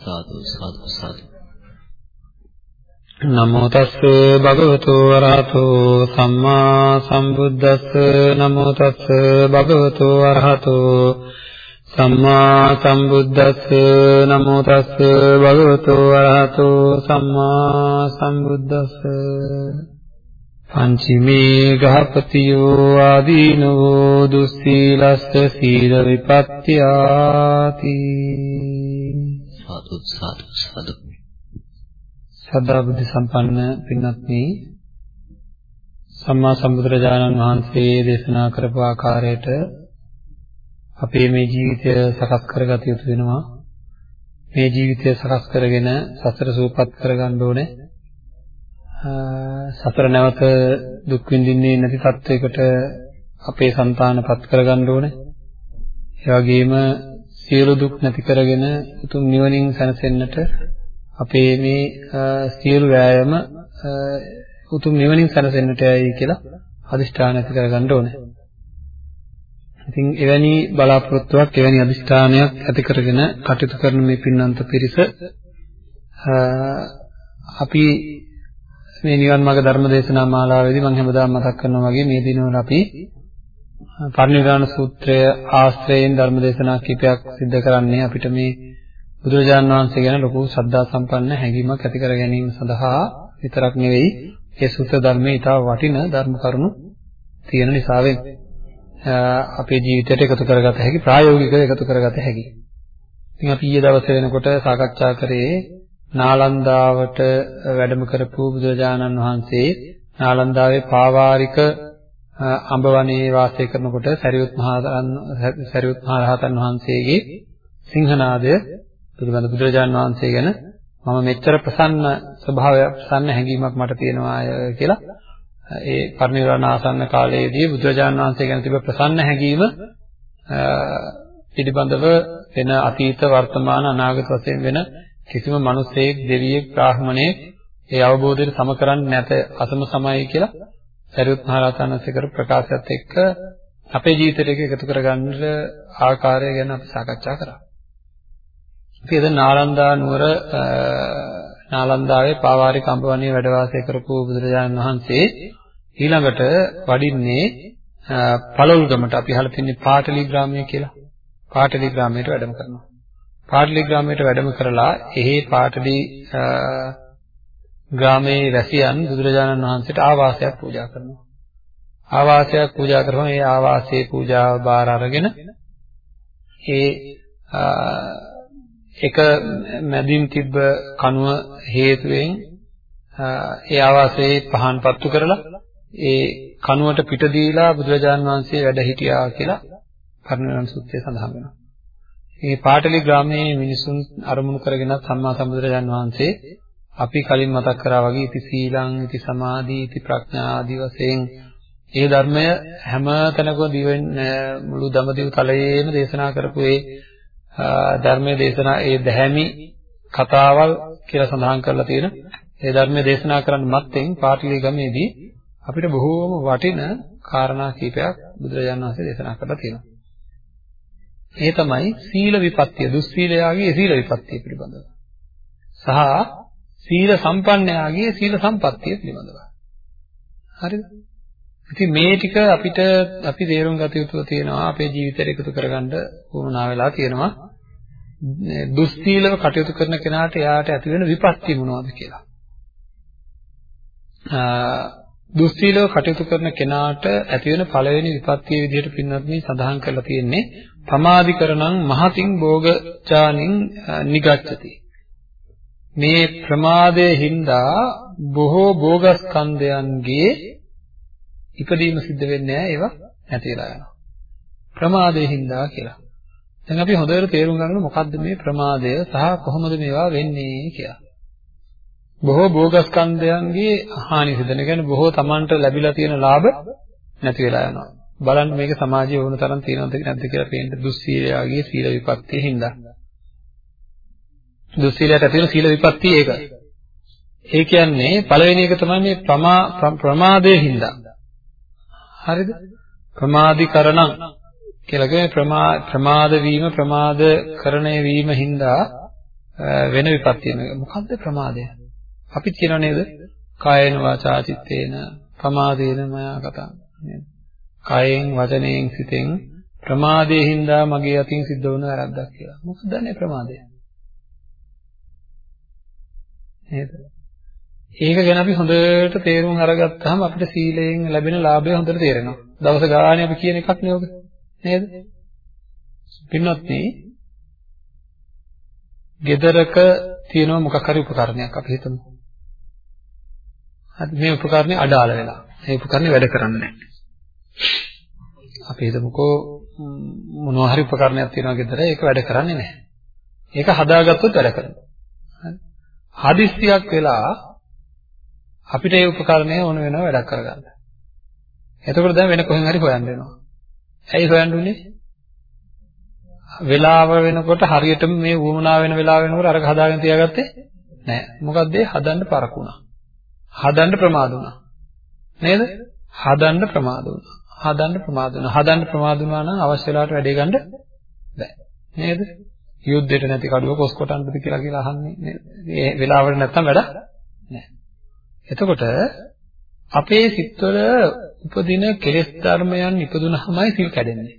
සාදු සාදු සාදු. නමෝ තස්ස භගවතු වරහතෝ සම්මා සම්බුද්දස්ස. නමෝ තස්ස භගවතු වරහතෝ සම්මා සම්බුද්දස්ස. නමෝ තස්ස භගවතු වරහතෝ සම්මා සම්බුද්දස්ස. පංචමේ ගහපතියෝ ආදීනෝ දුස්සීලස්ස සීල විපත්‍යාති. සාදු සාදු සාදු. සදා බුද්ධ සම්පන්න පින්වත්නි සම්මා සම්බුදුරජාණන් වහන්සේ දේශනා කරපු ආකාරයට අපේ මේ ජීවිතය සකස් කරගත යුතු වෙනවා. මේ ජීවිතය සකස් කරගෙන සසර සූපත් කරගන්න ඕනේ. සතර නැවත දුක් විඳින්නේ නැති තත්වයකට අපේ సంతානපත් කරගන්න ඕනේ. ඒ වගේම සියලු දුක් නැති කරගෙන උතුම් නිවනින් සැනසෙන්නට අපේ මේ සියලු වෑයම උතුම් නිවනින් සැනසෙන්නට යයි කියලා අදිෂ්ඨාන ඇති කරගන්න ඕනේ. ඉතින් එවැනි බලාපොරොත්තුවක් එවැනි අදිෂ්ඨානයක් ඇති කරගෙන කටයුතු කරන මේ පින්නන්ත පිරිස අපි මේ නිවන් මාර්ග ධර්ම දේශනා මාලාවේදී මම හැමදාම මතක් කරනවා වගේ මේ දිනවල අපි පරිනිර්වාණ සූත්‍රය ආශ්‍රයෙන් ධර්ම දේශනා කිපයක් සිද්ධ කරන්නේ අපිට මේ බුදුරජාන් වහන්සේ ගැන ලොකු ශ්‍රද්ධා සම්පන්න හැඟීමක් ඇති කර ගැනීම සඳහා විතරක් නෙවෙයි ඒ සූත්‍ර ධර්මයේ ඊට වටින ධර්ම කරුණු තියෙන නිසාවෙන් අපේ ජීවිතයට එකතු කරගත හැකි ප්‍රායෝගිකව එකතු කරගත හැකි. ඉතින් අපි ඊයේ දවසේ වෙනකොට සාකච්ඡා කරේ නාලන්දාවට වැඩම කරපු බුදුරජාණන් වහන්සේ නාලන්දාවේ පාවාරික අඹවනයේ වාසය කරනකොට සරියුත් මහ සරියුත් මහ රහතන් වහන්සේගේ සිංහනාදය පිළිබඳ බුදුරජාණන් වහන්සේ ගැන මම මෙච්චර ප්‍රසන්න ස්වභාවය ප්‍රසන්න හැඟීමක් මට තියෙනවා කියලා ඒ පරිනිර්වාණ ආසන්න කාලයේදී බුදුරජාණන් වහන්සේ ගැන තිබෙන ප්‍රසන්න හැඟීම පිළිබඳව වෙන අතීත වර්තමාන අනාගත වශයෙන් වෙන කිසිම මිනිසෙක් දෙවියෙක් බ්‍රාහමණයෙක් ඒ අවබෝධයට සම කරන්නේ නැත අසම සමයි කියලා සරියුත් මහ රහතන් වහන්සේ කරපු ප්‍රකාශයත් එක්ක අපේ ජීවිතයට එකතු කරගන්න ආකාරය ගැන අපි සාකච්ඡා කරා. අපි එද නාලන්දා නුවර නාලන්දාවේ පාවාරික අඹවණේ වැඩ වාසය කරපු බුදුරජාණන් වහන්සේ ඊළඟට වඩින්නේ පළවුල්ගමට අපි අහලා තින්නේ පාටලි ග්‍රාමය කියලා. පාටලි ග්‍රාමයට වැඩම කරනවා. පාටලි ග්‍රාමයට වැඩම කරලා එහි පාටලි ග්‍රාමයේ වැසියන් බුදුරජාණන් වහන්සේට ආවාසයක් පූජා කරනවා. ආවාසයක් පූජා කරපම ඒ ආවාසයේ පූජාව බාර අරගෙන ඒ එක මැදින් තිබ්බ කණුව හේතුවෙන් ඒ ආවාසයේ පහන් පත්තු කරලා ඒ කණුවට පිට දීලා බුදුරජාණන් වහන්සේ වැඩ හිටියා කියලා කර්ණවන සූත්‍රයේ සඳහන් වෙනවා. මේ පාටලි ග්‍රාමයේ මිනිසුන් අරමුණු කරගෙන සම්මා සම්බුදුරජාන් වහන්සේ අපි කලින් මතක් කරා වගේ ඉති සීලං ඉති සමාධි ඉති ප්‍රඥා ආදී වශයෙන් ඒ ධර්මය හැම තැනකම දිවෙන් මුළු දඹදිව තලයේම දේශනා කරපු ඒ ධර්මයේ දේශනා ඒ දැහැමි කතාවල් කියලා සඳහන් කරලා තියෙන ඒ ධර්මයේ දේශනා කරන්න මත්තෙන් පාටලි ගමේදී අපිට බොහෝම වටින කාරණා කීපයක් බුදුරජාණන් වහන්සේ දේශනා කරලා තියෙනවා. ඒ තමයි සීල විපත්තිය දුස්සීලයාගේ සීල විපත්තිය පිළිබඳව. සහ සීල සම්පන්නයාගේ සීල සම්පත්තිය පිළිබඳව. හරිද? ඉතින් මේ ටික අපිට අපි තේරුම් ගත යුතු තියෙනවා අපේ ජීවිතයට එකතු කරගන්න උවමනා වෙලා තියෙනවා. දුස්සීලව කටයුතු කරන කෙනාට එයාට ඇති වෙන විපත්ති මොනවද කියලා. දුස්සීලව කටයුතු කරන කෙනාට ඇති වෙන පළවෙනි විපත්තිය විදිහට පින්වත් මේ සඳහන් කරලා තියෙන්නේ පමාදිකරණං මහතින් භෝගචානින් නිගච්ඡති මේ ප්‍රමාදයේ හින්දා බොහෝ භෝගස්කන්ධයන්ගේ ඉපදීම සිද්ධ වෙන්නේ නැහැ ඒවා නැති වෙලා යනවා ප්‍රමාදයේ හින්දා කියලා දැන් අපි හොඳට තේරුම් ගන්න මොකද්ද මේ ප්‍රමාදය සහ කොහොමද මේවා වෙන්නේ කියලා. බොහෝ භෝගස්කන්ධයන්ගේ හානි සිදෙන. කියන්නේ බොහෝ Tamanට ලැබිලා තියෙන ලාභ නැති වෙලා යනවා. බලන්න මේක සමාජයේ වුණ තරම් තියෙනවද නැද්ද කියලා පේන්න දුස්සීලයාගේ සීල විපත්තිය හින්දා. දුස්සීලයට ඇති වෙන සීල විපත්තිය ඒක. ඒ කියන්නේ පළවෙනි එක තමයි මේ ප්‍රමා ප්‍රමාදයේ හින්දා. හරිද? ප්‍රමාදීකරණං කියලා කියන්නේ ප්‍රමා ප්‍රමාද වීම ප්‍රමාදකරණය වීම හින්දා වෙන විපත්තිය. මොකද්ද ප්‍රමාදය? අපි කියනව නේද? කායේන වාචා චිත්තේන ප්‍රමාදේන මයා කතා නේද? කායෙන් වචනයෙන් සිතෙන් ප්‍රමාදයෙන් හින්දා මගේ අතින් සිද්ධ වුණ වැරද්දක් කියලා. මොකක්ද මේ ප්‍රමාදය? නේද? ඒක ගැන අපි හොඳට තේරුම් අරගත්තාම අපිට සීලයෙන් ලැබෙන ලාභය හොඳට තේරෙනවා. දවස ගානේ අපි කියන එකක් නේ ඔක. නේද? පින්නොත් ගෙදරක තියෙන මොකක් හරි උපකරණයක් අපි හිතමු. හරි මේ උපකරණේ අඩාල වෙලා. මේ උපකරණේ වැඩ කරන්නේ නැහැ. අපි හිතමුකෝ මොනවා හරි උපකරණයක් තියෙනවා ගෙදර ඒක වැඩ කරන්නේ නැහැ. ඒක හදාගත්තොත් වැඩ කරනවා. හරි. හදිස්සියක් වෙලා අපිට ඒ උපකරණය ඕන වෙනවා වැඩක් කරගන්න. එතකොට දැන් වෙන කොහෙන් හරි හොයන්න වෙනවා. ඇයි හොයන්න උනේ? වෙලාව වෙනකොට හරියටම මේ වුමනා වෙන වෙලාව වෙනකොට අරක හදාගෙන තියාගත්තේ නැහැ. මොකද ඒ හදන්න පරකුණා. හදන්න ප්‍රමාද වුණා. නේද? හදන්න ප්‍රමාද වුණා. හදන්න ප්‍රමාද වුණා. හදන්න ප්‍රමාද වුණා නම් අවශ්‍ය වෙලාවට වැඩේ ගන්න බෑ. නේද? යුද්ධෙට නැති කඩුව කොස් කොටන්නද කියලා කියලා අහන්නේ නේද? ඒ වෙලාවට නැත්තම් වැඩ නැහැ. එතකොට අපේ සිත්වල උපදින කෙලෙස් ධර්මයන් ඉපදුනහමයි සිල් කැඩෙන්නේ.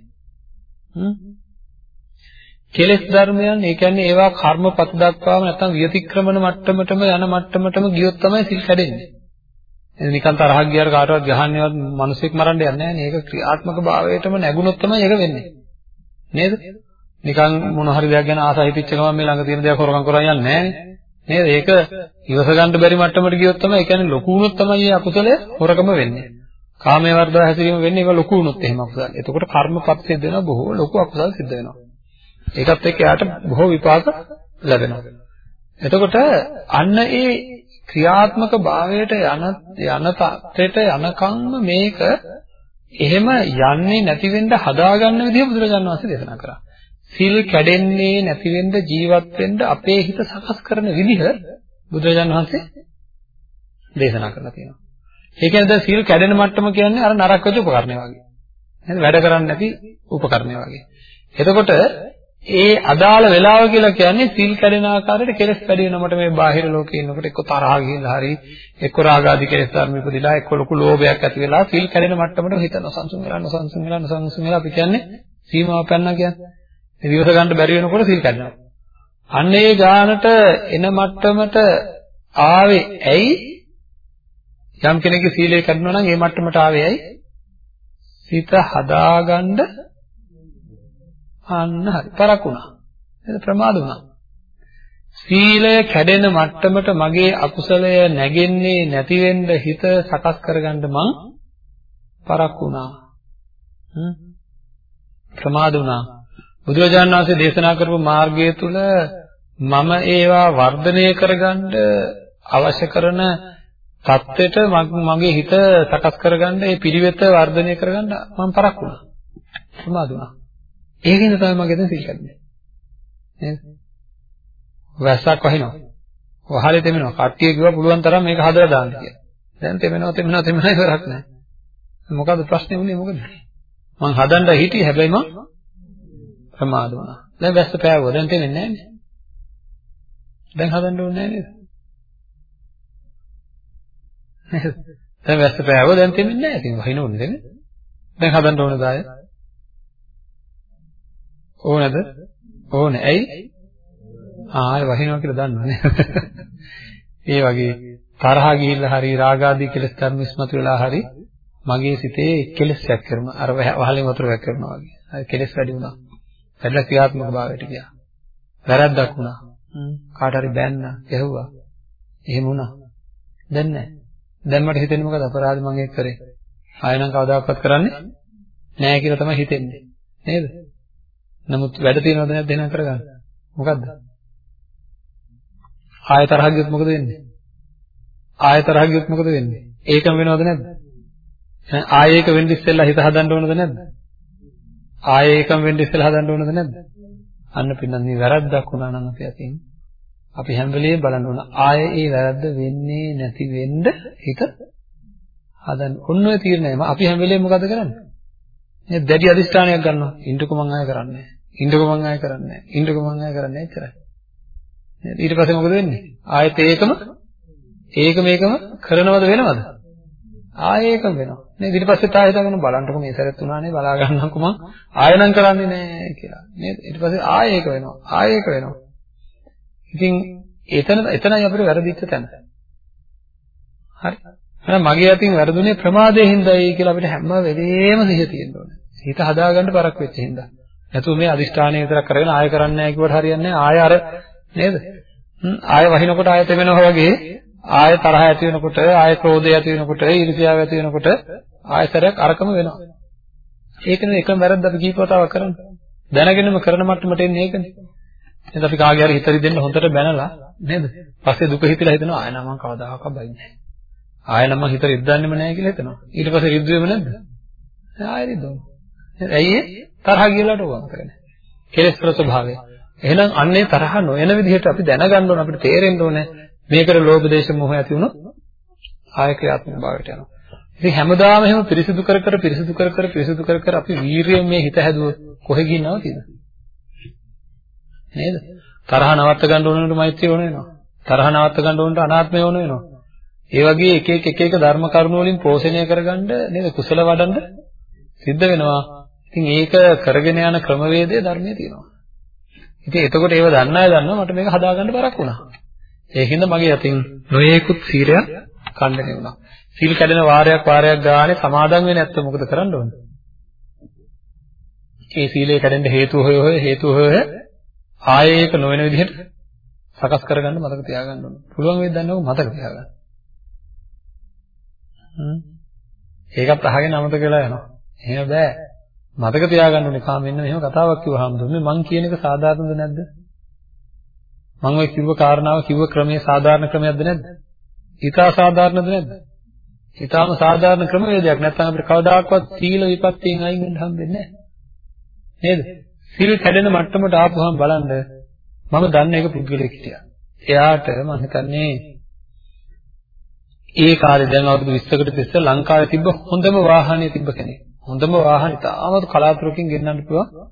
හ්ම් කෙලෙස් ධර්මයන් ඒ කියන්නේ ඒවා කර්මපත දක්වාම නැත්නම් විතික්‍රමන මට්ටමටම යන මට්ටමටම ගියොත් තමයි සිල් කැඩෙන්නේ. එතන නිකන් තරහක් ගියාර කාටවත් ගහන්නේවත් මිනිසෙක් මරන්න යන්නේ නැහැ නේ. ඒක ක්‍රියාත්මක භාවයටම නැගුණොත් තමයි ඒක වෙන්නේ. නේද? නිකන් මොන හරි දෙයක් ගැන ආසයි හිතච්ච ගමන් මේ ළඟ තියෙන දේවල් හොරකම් කරන් යන්නේ නැහැ නේද? ඒක ඉවස ගන්න බැරි මට්ටමට ගියොත් තමයි ඒ කියන්නේ ලොකු වුණොත් තමයි මේ අකුසලය හොරකම වෙන්නේ. කාමයේ වර්ධව හැසිරීම වෙන්නේ ඒක ලොකු වුණොත් එහෙම අකුසල. එතකොට කර්මපත් සිද්ධ වෙනවා බොහෝ ලොකු අකුසල සිද්ධ වෙනවා. ඒකත් එක්ක එයාට බොහෝ විපාක ලැබෙනවා. එතකොට අන්න ඒ ක්‍රියාත්මක භාවයට යන යන තත්ත්වයට යනකම්ම මේක එහෙම යන්නේ නැති වෙන්න හදාගන්න විදිහ බුදුරජාණන් වහන්සේ දේශනා කරා. සිල් කැඩෙන්නේ නැති වෙන්න ජීවත් වෙන්න අපේ හිත සකස් කරන විදිහ බුදුරජාණන් වහන්සේ දේශනා කරලා තියෙනවා. ඒ කියන්නේ දැන් සිල් කැඩෙන මට්ටම කියන්නේ අර නරක වෙච්ච උපකරණය වගේ. නේද? වැඩ කරන්නේ නැති උපකරණය වගේ. එතකොට ඒ අදාළ වෙලාව කියලා කියන්නේ සිල් කැඩෙන ආකාරයට කෙලස් වැඩි වෙනකොට මේ බාහිර ලෝකේ ඉන්නකොට එක්ක තරහ ගිහලා හරි එක්ක රාග ආදී කෙලස් ධර්ම ඉපදිලා එක්ක ලොකු ලෝභයක් ඇති වෙලා සිල් කැඩෙන මට්ටමට හිත නොසන්සුන් වෙලා නොසන්සුන් වෙලා නොසන්සුන් වෙලා අපි කියන්නේ සීමාව පැනනා කියන්නේ. ඒ විවස ගන්න බැරි වෙනකොට සිල් කැඩෙනවා. අන්න ඒ ගානට එන මට්ටමට ආවේ ඇයි? යම් කෙනෙක්ගේ සීලය කැඩුණා නම් ඒ මට්ටමට ආවේ ඇයි? සිත හදාගන්න අන්න හරි. පරක් වුණා. නේද? ප්‍රමාද වුණා. සීලය කැඩෙන මට්ටමට මගේ අකුසලය නැගෙන්නේ නැති වෙන්න හිත සකස් කරගන්න මං පරක් වුණා. හ්ම්. ප්‍රමාද වුණා. බුදුරජාණන් වහන්සේ දේශනා කරපු මාර්ගය තුල මම ඒවා වර්ධනය කරගන්න අවශ්‍ය කරන தත්වෙට මගේ හිත සකස් කරගන්න ඒ පිළිවෙත වර්ධනය කරගන්න මම පරක් වුණා. ප්‍රමාද වුණා. ඒකින්ද තමයි මගේ දැන් සිල් කැඩුනේ. නේද? වැස්සක් වහිනවා. වහලේ තෙමෙනවා. කට්ටිය කිව්වා පුළුවන් තරම් මේක හදලා දාන්න කියලා. දැන් තෙමෙනවා තෙමෙනවා තෙමෙනවා ඉවරක් නැහැ. මොකද ප්‍රශ්නේ උනේ මොකද? මං හදන්න හිටියේ හැබැයි මං ප්‍රමාද වුණා. දැන් වැස්ස පෑවුවා. දැන් තෙමෙන්නේ නැහැ නේ. දැන් හදන්න ඕනේ නැහැ නේද? නේද? දැන් වැස්ස පෑවුවා දැන් තෙමෙන්නේ නැහැ. ඉතින් වහින්න ඕනේ නේද? දැන් හදන්න ඕනද ආයේ? ඕනද? ඕනේ. ඇයි? ආයෙ වහිනවා කියලා දන්නවනේ. ඒ වගේ තරහ ගිහිල්ලා හරි රාගාදී කෙලස් ධර්ම ඉස්මතු වෙලා හරි මගේ සිතේ කෙලස් රැක් කරනවා. අර වහලෙන් වතුර රැක් කරනවා වගේ. අර කෙලස් වැඩි වුණා. වැඩිලා ක්‍රියාත්මක භාවයට ගියා. වැරද්දක් වුණා. කාට හරි බැන්නා, ගැහුවා. එහෙම වුණා. දැන් නැහැ. දැන් මට හිතෙන්නේ මොකද අපරාධ මම ඒක කරේ. ආයෙ නම් කවදාකවත් කරන්නේ නැහැ කියලා තමයි හිතෙන්නේ. නේද? නමුත් වැඩ තියෙනවද නැද්ද එහෙනම් කරගන්න. මොකද්ද? ආය තරහ ගියොත් මොකද වෙන්නේ? ආය තරහ ගියොත් මොකද වෙන්නේ? ඒකම වෙනවද නැද්ද? ආය ඒක වෙන්න ඉස්සෙල්ලා හිත හදන්න ඕනද නැද්ද? ආය ඒකම වෙන්න ඉස්සෙල්ලා හදන්න ඕනද නැද්ද? අන්න පින්නන් මේ වැරද්දක් වුණා නම් අපි අතින් අපි හැම වෙලෙම බලන්න ඕන ආයේ ඒ වැරද්ද වෙන්නේ නැති වෙන්න හිත හදන්න. ඔන්න ඔය තීරණයම අපි හැම වෙලෙම මොකද කරන්නේ? මේ දැඩි අදිස්ථානයක් ගන්නවා. ඉන්නකො මං ආය කරන්නේ නැහැ. ඉන්නකො මං ආය කරන්නේ නැහැ. ඉන්නකො මං ආය කරන්නේ නැහැ එච්චරයි. ඊට පස්සේ මොකද වෙන්නේ? ආයෙත් ඒකම ඒක මේකම කරනවද වෙනවද? ආයෙ ඒකම වෙනවා. නේද? ඊට පස්සේ තා හිතගෙන බලන්නකො මේ සැරෙත් උනානේ බලා ගන්නකො මං ආයෙ නම් කරන්නේ නැහැ කියලා. නේද? ඊට පස්සේ ආයෙ ඒක වෙනවා. ආයෙ ඒක වෙනවා. ඉතින් එතන එතනයි අපිට වැරදිච්ච තැන. හරි. එහෙනම් මගේ අතින් වැරදුනේ ප්‍රමාදයෙන් හින්දායි කියලා අපිට හැම වෙලේම සිහිය තියෙන්න ඕනේ. හිත හදාගන්න පරක් වෙච්ච හින්දා. නැතුව මේ අදිෂ්ඨානය විතරක් කරගෙන ආය කරන්නේ නැහැ කිව්වට හරියන්නේ නැහැ. ආය අර නේද? ආය වහිනකොට ආය තෙමෙනවා වගේ ආය තරහ ඇති වෙනකොට ආය ක්‍රෝධය ඇති වෙනකොට ඊර්ෂ්‍යාව ඇති වෙනකොට ආයතරයක් අරකම වෙනවා. ඒකනේ එකම වැරද්ද අපි කීපවතාවක් කරන්නේ. දැනගෙනම කරන මට්ටමට එන්නේ ඒකනේ. එහෙනම් අපි කාගේ හරි හිත රිදෙන්න හොඳට බැනලා නේද? පස්සේ දුක හිතලා හිතනවා ආය නම් මං කවදාහක්වත් බයින්නේ නැහැ. ආය නම් මං හිත රිද්දන්නෙම නැහැ කියලා හිතනවා. ඊට පස්සේ රිද්දුවේම නැද්ද? ආය රිද්දනවා. ඇයි ඒ? තරහ ගියලාට ඕවා කරන්නේ. කෙලෙස් ප්‍රස්වභාවය. එහෙනම් අන්නේ තරහ නොයන විදිහට අපි දැනගන්න ඕන අපිට තේරෙන්න ඕනේ මේකට ලෝභ දේශ මොහ ඇති වුණොත් ආය ක්‍රියාත්මක භාවයට යනවා. ඉතින් හැමදාම එහෙම පිරිසිදු කර කර පිරිසිදු කර කර පිරිසිදු කර කර අපි වීරියෙන් මේ හිත හැදුවොත් කොහෙ ගින්නවද නේද? තරහ නවත්ත ගන්න ඕන වෙනකොට මෛත්‍රිය ඕන වෙනවා. තරහ නවත්ත ගන්න ඕනට අනාත්මය ඕන වෙනවා. ඒ වගේ එක එක එක එක ධර්ම කරුණු වලින් පෝෂණය කරගන්න නේද කුසල වඩන්න සිද්ධ වෙනවා. ඉතින් ඒක කරගෙන යන ක්‍රමවේදය ධර්මයේ තියෙනවා. ඉතින් එතකොට ඒව දන්න අය දන්නවා මට මේක හදාගන්න බරක් වුණා. ඒකින්ද මගේ අතින් නොයේකුත් සීලයක් ඛණ්ඩණය වුණා. සීල් කැඩෙන වාරයක් වාරයක් ගානේ සමාදන් වෙන්නේ නැත්නම් මොකද කරන්න ඕන? ඒ සීලය කැඩෙන්න හේතුව හොය හොය හේතුව හොය ආයේ ඒක නොවන විදිහට සකස් කරගන්න මතක තියාගන්න ඕන. පුළුවන් වෙයිද දන්නව මතක තියාගන්න. හ්ම්. ඒකත් අහගෙන අමතක වෙලා යනවා. එහෙම බෑ. මතක තියාගන්න ඕනේ කා මෙන්න මෙහෙම කතාවක් කිව්වහම දුන්නේ මං කියන එක සාධාරණද නැද්ද? මං ඔය කිව්ව කාරණාව කිව්ව ක්‍රමයේ සාධාරණ ක්‍රමයක්ද නැද්ද? ඊටා සාධාරණද නැද්ද? ඊටාම සාධාරණ ක්‍රමවේදයක් නැත්නම් අපිට කවදාකවත් සීල විපත්තියෙන් අයින් වෙන්න හම්බෙන්නේ නැහැ. නේද? සීල් කැඩෙන මට්ටමට ආපුවම බලන්න මම දන්න එක පුද්ගලෙක් හිටියා. එයාට මම හිතන්නේ ඒ කාලේ දැන් අවුරුදු 20කට ඉස්සෙල්ලා ලංකාවේ තිබ්බ හොඳම වාහනේ තිබ්බ කෙනෙක්. හොඳම වාහන තාමත් කලාතුරකින් ගෙන්නන්න පුළුවන්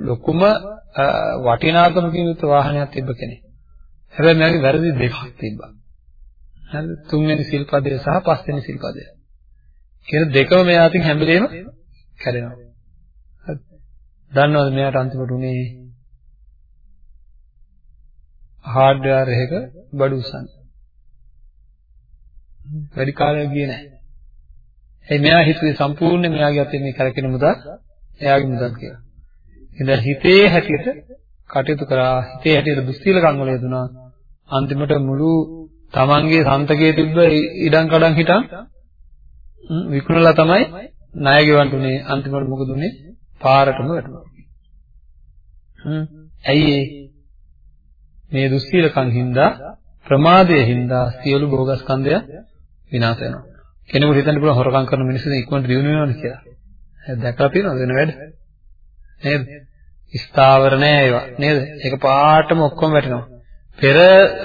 ලොකුම වටිනාකමකින් යුක්ත වාහනයක් තිබ්බ කෙනෙක්. හැබැයි මගේ වැරදි දෙකක් තිබ්බා. හරිද? තුන්වෙනි සිල්පදය සහ පස්වෙනි සිල්පදය. කියන දෙකම මෙයා අතින් හැම වෙලේම කැඩෙනවා. හරිද? දන්නවද මෙයාට අන්තිමට උනේ හાર્ඩ්වෙයාර් එකක බඩු උස්සන්න. වැඩි කාලයක් ගියේ නැහැ. ඒ මෙයා හිතුවේ සම්පූර්ණයෙන් මෙයාගේ අතේ මේ කරකින මුදල් එයාගේ මුදල් කියලා. ඉතින් හිතේ හැටියට කටයුතු කරා හිතේ හැටියට දුස්සීලකම් වල යෙදුනා. අන්තිමට මුළු තමන්ගේ සන්තකයේ තිබ්බ ඉඩම් කඩම් හිටන් විකුණලා තමයි ණය ගෙවන්න උනේ. අන්තිමට මොකද උනේ? පාරටම වැටුණා. හ්ම්. ඇයි මේ දුස්සීලකම් හින්දා ප්‍රමාදයේ හින්දා සියලු භෝගස්කන්ධය විනාශ වෙනවා. කෙනෙකුට හිතන්න පුළුවන් හොරකම් කරන මිනිස්සු ඉක්මනට දිනු වෙනවද කියලා. දැකලා තියෙනවද වෙන වැඩ? නේද? ස්ථාවර නෑ ඒවා නේද? ඒක පාටම ඔක්කොම වැටෙනවා. පෙර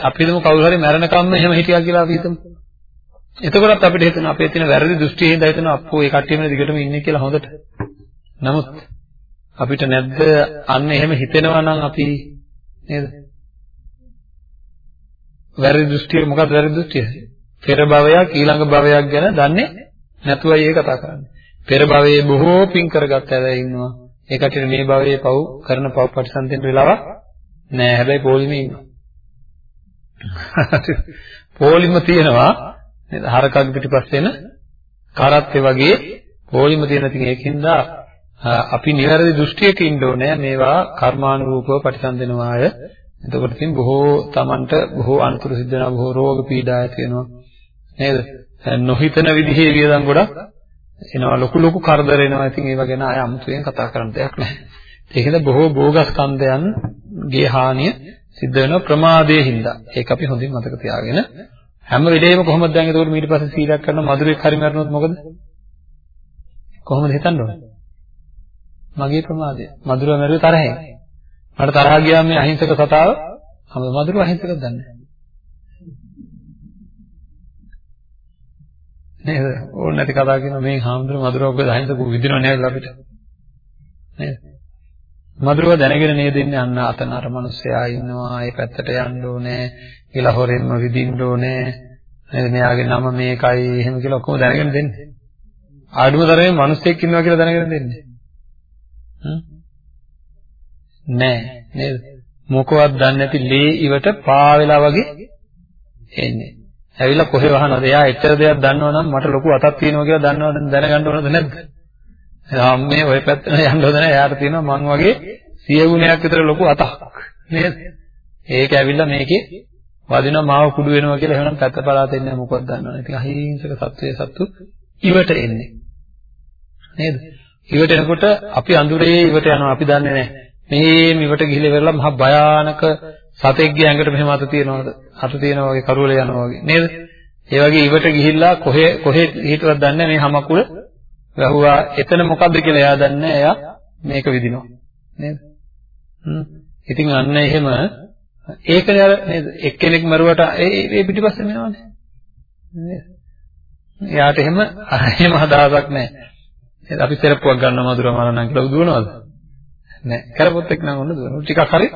අපි හිතමු කවුරු හරි මැරෙනකම්ම එහෙම හිටියා කියලා අපි හිතමු. එතකොටත් අපිට හිතෙනවා අපේ තියෙන වැරදි දෘෂ්ටියෙන් හින්දා හිතෙනවා අප්පෝ ඒ කට්ටියම දිගටම ඉන්නේ කියලා හොඳට. නමුත් අපිට නැද්ද අන්න එහෙම හිතෙනවා නම් අපි නේද? වැරදි දෘෂ්ටිය මොකක්ද වැරදි දෘෂ්ටිය? පෙර භවයක් ඊළඟ භවයක් ගැන දන්නේ නැතුවයි ඒ කතා කරන්නේ. පෙර භවයේ බොහෝ පින් කරගත්ත අය ඉන්නවා. ඒ කටියට මේ භවයේ පව් කරන පව් ප්‍රතිසන්දෙන්න වෙලාවක් නෑ. හැබැයි පොලිමේ ඉන්නවා. පොලිම තියෙනවා නේද? හරකක් පිටිපස්ස එන කරත්තේ වගේ පොලිම තියෙන ඉතින් ඒකින්ද අපි නිවැරදි දෘෂ්ටියක ඉන්න ඕනේ මේවා කර්මානුරූපව ප්‍රතිසන්දෙනවා අය. එතකොට ඉතින් බොහෝ Tamanට බොහෝ අනතුරු සිද්ධ වෙනවා බොහෝ රෝග පීඩා ඇති වෙනවා. නේද? නොහිතන විදිහේ වියදම් ගොඩක් එනවා ලොකු ලොකු කරදර එනවා. ඉතින් ඒව ගැන ආය අමුතුවෙන් කතා කරන්න දෙයක් නැහැ. ඒකද බොහෝ භෝගස්කන්ධයන් ගේ හානිය සිද්ධ වෙන ප්‍රමාදයේ හින්දා. ඒක අපි හොඳින් මතක තියාගෙන හැම වෙලේම කොහොමද දැන් ඒක ඊට පස්සේ සීලයක් කරන මధుරෙක් හරි මරනොත් මොකද? කොහොමද හිතන්න ඕනේ? මගේ ප්‍රමාදය. මధుරව මැරුවේ තරහෙන්. මට තරහ ගියාම මේ අහිංසක සතාව හැම මధుරව අහිංසකද දන්නේ නැහැ. නේද? ඕන නැති කතා කියන මේ හාමුදුරුවෝ මధుරව ඔබ අහිංසක විදිනව නේද අපිට? නේද? මధుරව දැනගෙන නේද ඉන්නේ? අන්න අතන අර මිනිස්සයා ඉන්නවා ඒ පැත්තට යන්න ඕනේ කියලා හොරෙන්ම විදින්න ඕනේ. නේද? මෙයාගේ නම මේකයි එහෙම කියලා ඔක්කොම දැනගෙන දෙන්නේ. ආඩුම තරමේ මිනිස්සෙක් ඉන්නවා කියලා දැනගෙන දෙන්නේ. නෑ. නේද? මොකවත් දන්නේ නැති ලේ ඉවට පා වෙලා වගේ එන්නේ. ඇවිල්ලා කොහෙ වහනවද එයා එච්චර දෙයක් දන්නවනම් මට ලොකු අතක් තියෙනවා කියලා දන්නවද දැනගන්න ඕනද නැද්ද අම්මේ ওই පැත්තට යන්න හොඳ නැහැ. එයාට තියෙනවා මං වගේ සිය ගුණයක් විතර ලොකු අතක්. නේද? ඒක ඇවිල්ලා මේකේ වදිනවා මාව කුඩු වෙනවා කියලා එහෙනම් පැත්ත පලාත එන්නේ මොකක්ද දන්නවනේ. ඉතින් අහිංසක සත්වයේ සත්තු ඉවට එන්නේ. නේද? ඉවට එනකොට අපි අඳුරේ ඉවට යනවා අපි දන්නේ නැහැ. මේ ඉවට ගිහිල්ලා ඉවරලා මහා භයානක සතෙක්ගේ ඇඟට මෙහෙම අත තියනවාද? අත තියනවා වගේ කරුවල යනවා වගේ. නේද? ඒ වගේ ඉවට ගිහිල්ලා කොහේ කොහේ හිටවත් දන්නේ මේ හැමකුල වැහුවා. එතන මොකද්ද කියලා එයා දන්නේ එයා මේක විදිනවා නේද? හ්ම්. ඉතින් අන්න එහෙම ඒකනේ අර නේද? එක්කෙනෙක් මරුවට ඒ ඒ පිටිපස්සේ මෙනවනේ. නේද? එයාට එහෙම එහෙම හදාසක් නැහැ. අපි සෙරප්පුවක් ගන්නවා මధుර මරණම් කියලා උදුවනවද? නැහැ කරපොත් එක්ක නම් ඔන්න දුවනවා ටිකක් හරි